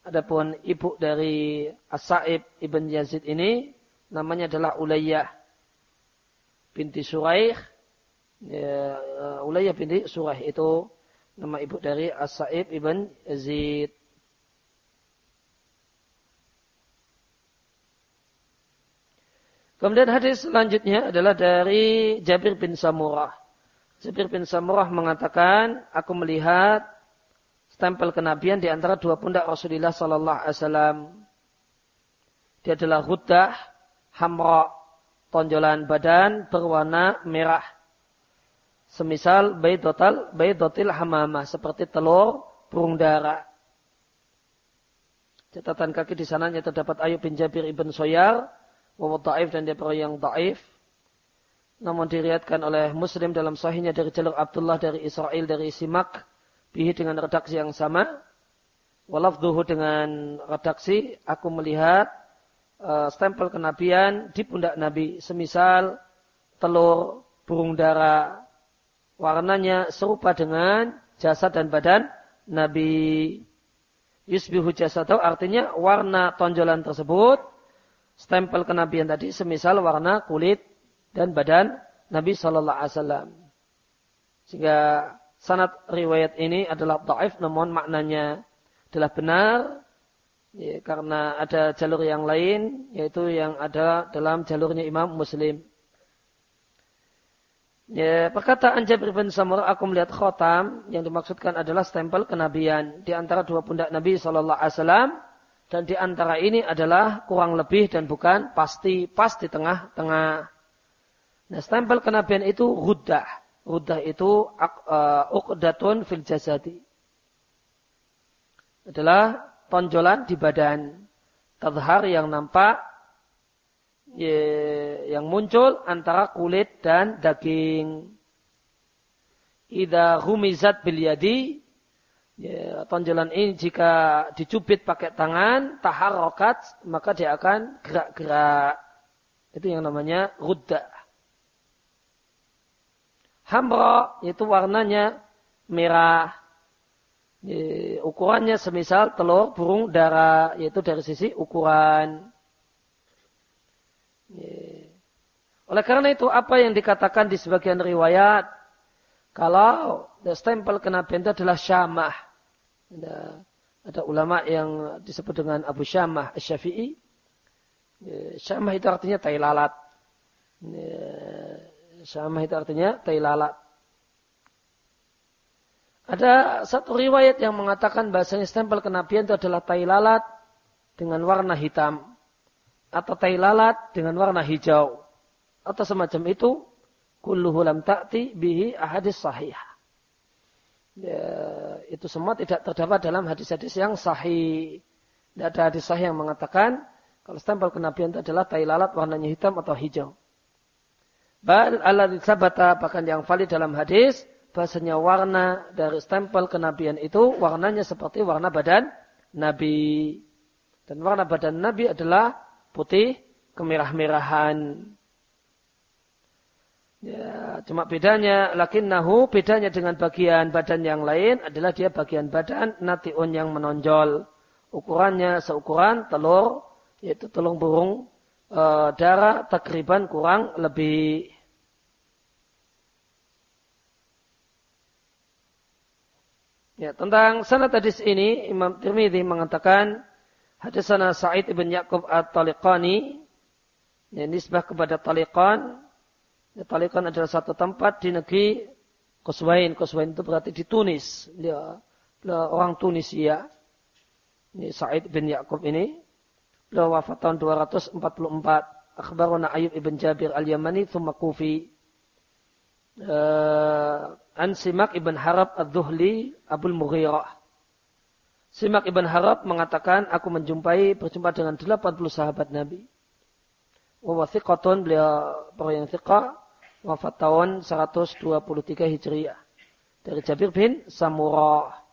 Adapun ibu dari As-Sa'ib ibn Yazid ini, namanya adalah Ulayyah binti Suraih. Ya, Ulayyah binti Suraih itu nama ibu dari As-Sa'ib ibn Yazid. Kemudian hadis selanjutnya adalah dari Jabir bin Samurah. Jabir bin Samurah mengatakan, aku melihat stempel kenabian di antara dua pundak Rasulullah Sallallahu Alaihi Wasallam. Dia adalah hudah, hamra, tonjolan badan berwarna merah. Semisal baydotal, baydotil hamamah, seperti telur burung dara. Catatan kaki di sananya terdapat Ayub bin Jabir ibn Soyar, wa da'if dan dia yang da'if. Namun diriatkan oleh Muslim dalam sahihnya dari jalur Abdullah dari Israel dari Simak bihi dengan redaksi yang sama. Walafduhu dengan redaksi aku melihat uh, stempel kenabian di pundak Nabi semisal telur burung dara warnanya serupa dengan jasad dan badan Nabi yusbihu jasadahu artinya warna tonjolan tersebut stempel kenabian tadi semisal warna kulit dan badan Nabi Shallallahu Alaihi Wasallam. Sehingga sanad riwayat ini adalah taif namun maknanya adalah benar ya, karena ada jalur yang lain yaitu yang ada dalam jalurnya Imam Muslim. Ya, perkataan Jabir bin Samur, aku melihat khotam yang dimaksudkan adalah stempel kenabian di antara dua pundak Nabi Shallallahu Alaihi Wasallam dan di antara ini adalah kurang lebih dan bukan pasti pas di tengah-tengah. Nah, stempel kenabian itu ruddah. Ruddah itu uh, uqdatun fil jasadi. adalah tonjolan di badan. Tadhar yang nampak yang muncul antara kulit dan daging. Ida humizat bilyadi ya, tonjolan ini jika dicubit pakai tangan taharokat maka dia akan gerak-gerak. Itu yang namanya rudda. Hamra yaitu warnanya merah. Ya, ukurannya semisal telur burung dara yaitu dari sisi ukuran. Oleh karena itu apa yang dikatakan di sebagian riwayat kalau stempel kenabian itu adalah syamah. Ada, ada ulama yang disebut dengan Abu Syamah Asy-Syafi'i. Ya, syamah itu artinya tai lalat. Syamah itu artinya tai lalat. Ada satu riwayat yang mengatakan bahasanya stempel kenabian itu adalah tai lalat dengan warna hitam. Atau tai lalat dengan warna hijau. Atau semacam itu. Kulluhu lam ta'ti bihi ahadis sahih. Ya, itu semua tidak terdapat dalam hadis-hadis yang sahih. Tidak ada hadis sahih yang mengatakan kalau stempel kenabian itu adalah tai lalat warnanya hitam atau hijau. Bal Allah sabata bahkan yang valid dalam hadis bahasanya warna dari stempel kenabian itu warnanya seperti warna badan Nabi. Dan warna badan Nabi adalah putih kemerah-merahan. Ya, cuma bedanya nahu bedanya dengan bagian badan yang lain adalah dia bagian badan natiun yang menonjol. Ukurannya seukuran telur yaitu telur burung e, darah takriban kurang lebih Ya, tentang sanad hadis ini Imam Tirmidzi mengatakan hadisana Sa'id ibn Yaqub at-Taliqani ya, nisbah kepada Taliqan. Ya, Taliqan adalah satu tempat di negeri Quswain. Quswain itu berarti di Tunis. Dia, dia orang Tunisia. Ini Sa'id bin Yaqub ini. Beliau wafat tahun 244. Akhbaruna Ayub ibn Jabir al-Yamani thumma Kufi. Uh, An Simak ibn Harab ad-Dhuhli Abul Mughirah. Simak ibn Harab mengatakan, aku menjumpai berjumpa dengan 80 sahabat Nabi. Wa thiqatun beliau yang thiqah wafat tahun 123 Hijriah. Dari Jabir bin Samurah.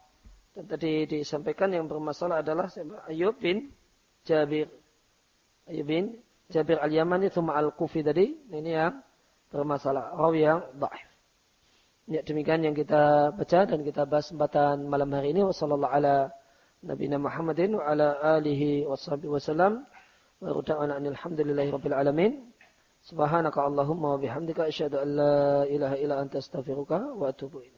Dan tadi disampaikan yang bermasalah adalah Ayub bin Jabir. Bin Jabir al-Yamani thumma al-Kufi tadi. Ini yang bermasalah. Rawi yang daif. Ya demikian yang kita baca dan kita bahas kesempatan malam hari ini. Wassalamualaikum ala Nabi Muhammadin wa ala alihi wa sallam. Wa ruta'ana alhamdulillahi rabbil alamin. Subhanaka Allahumma wa bihamdika asyhadu an la ilaha illa anta astaghfiruka wa atubu ilaik.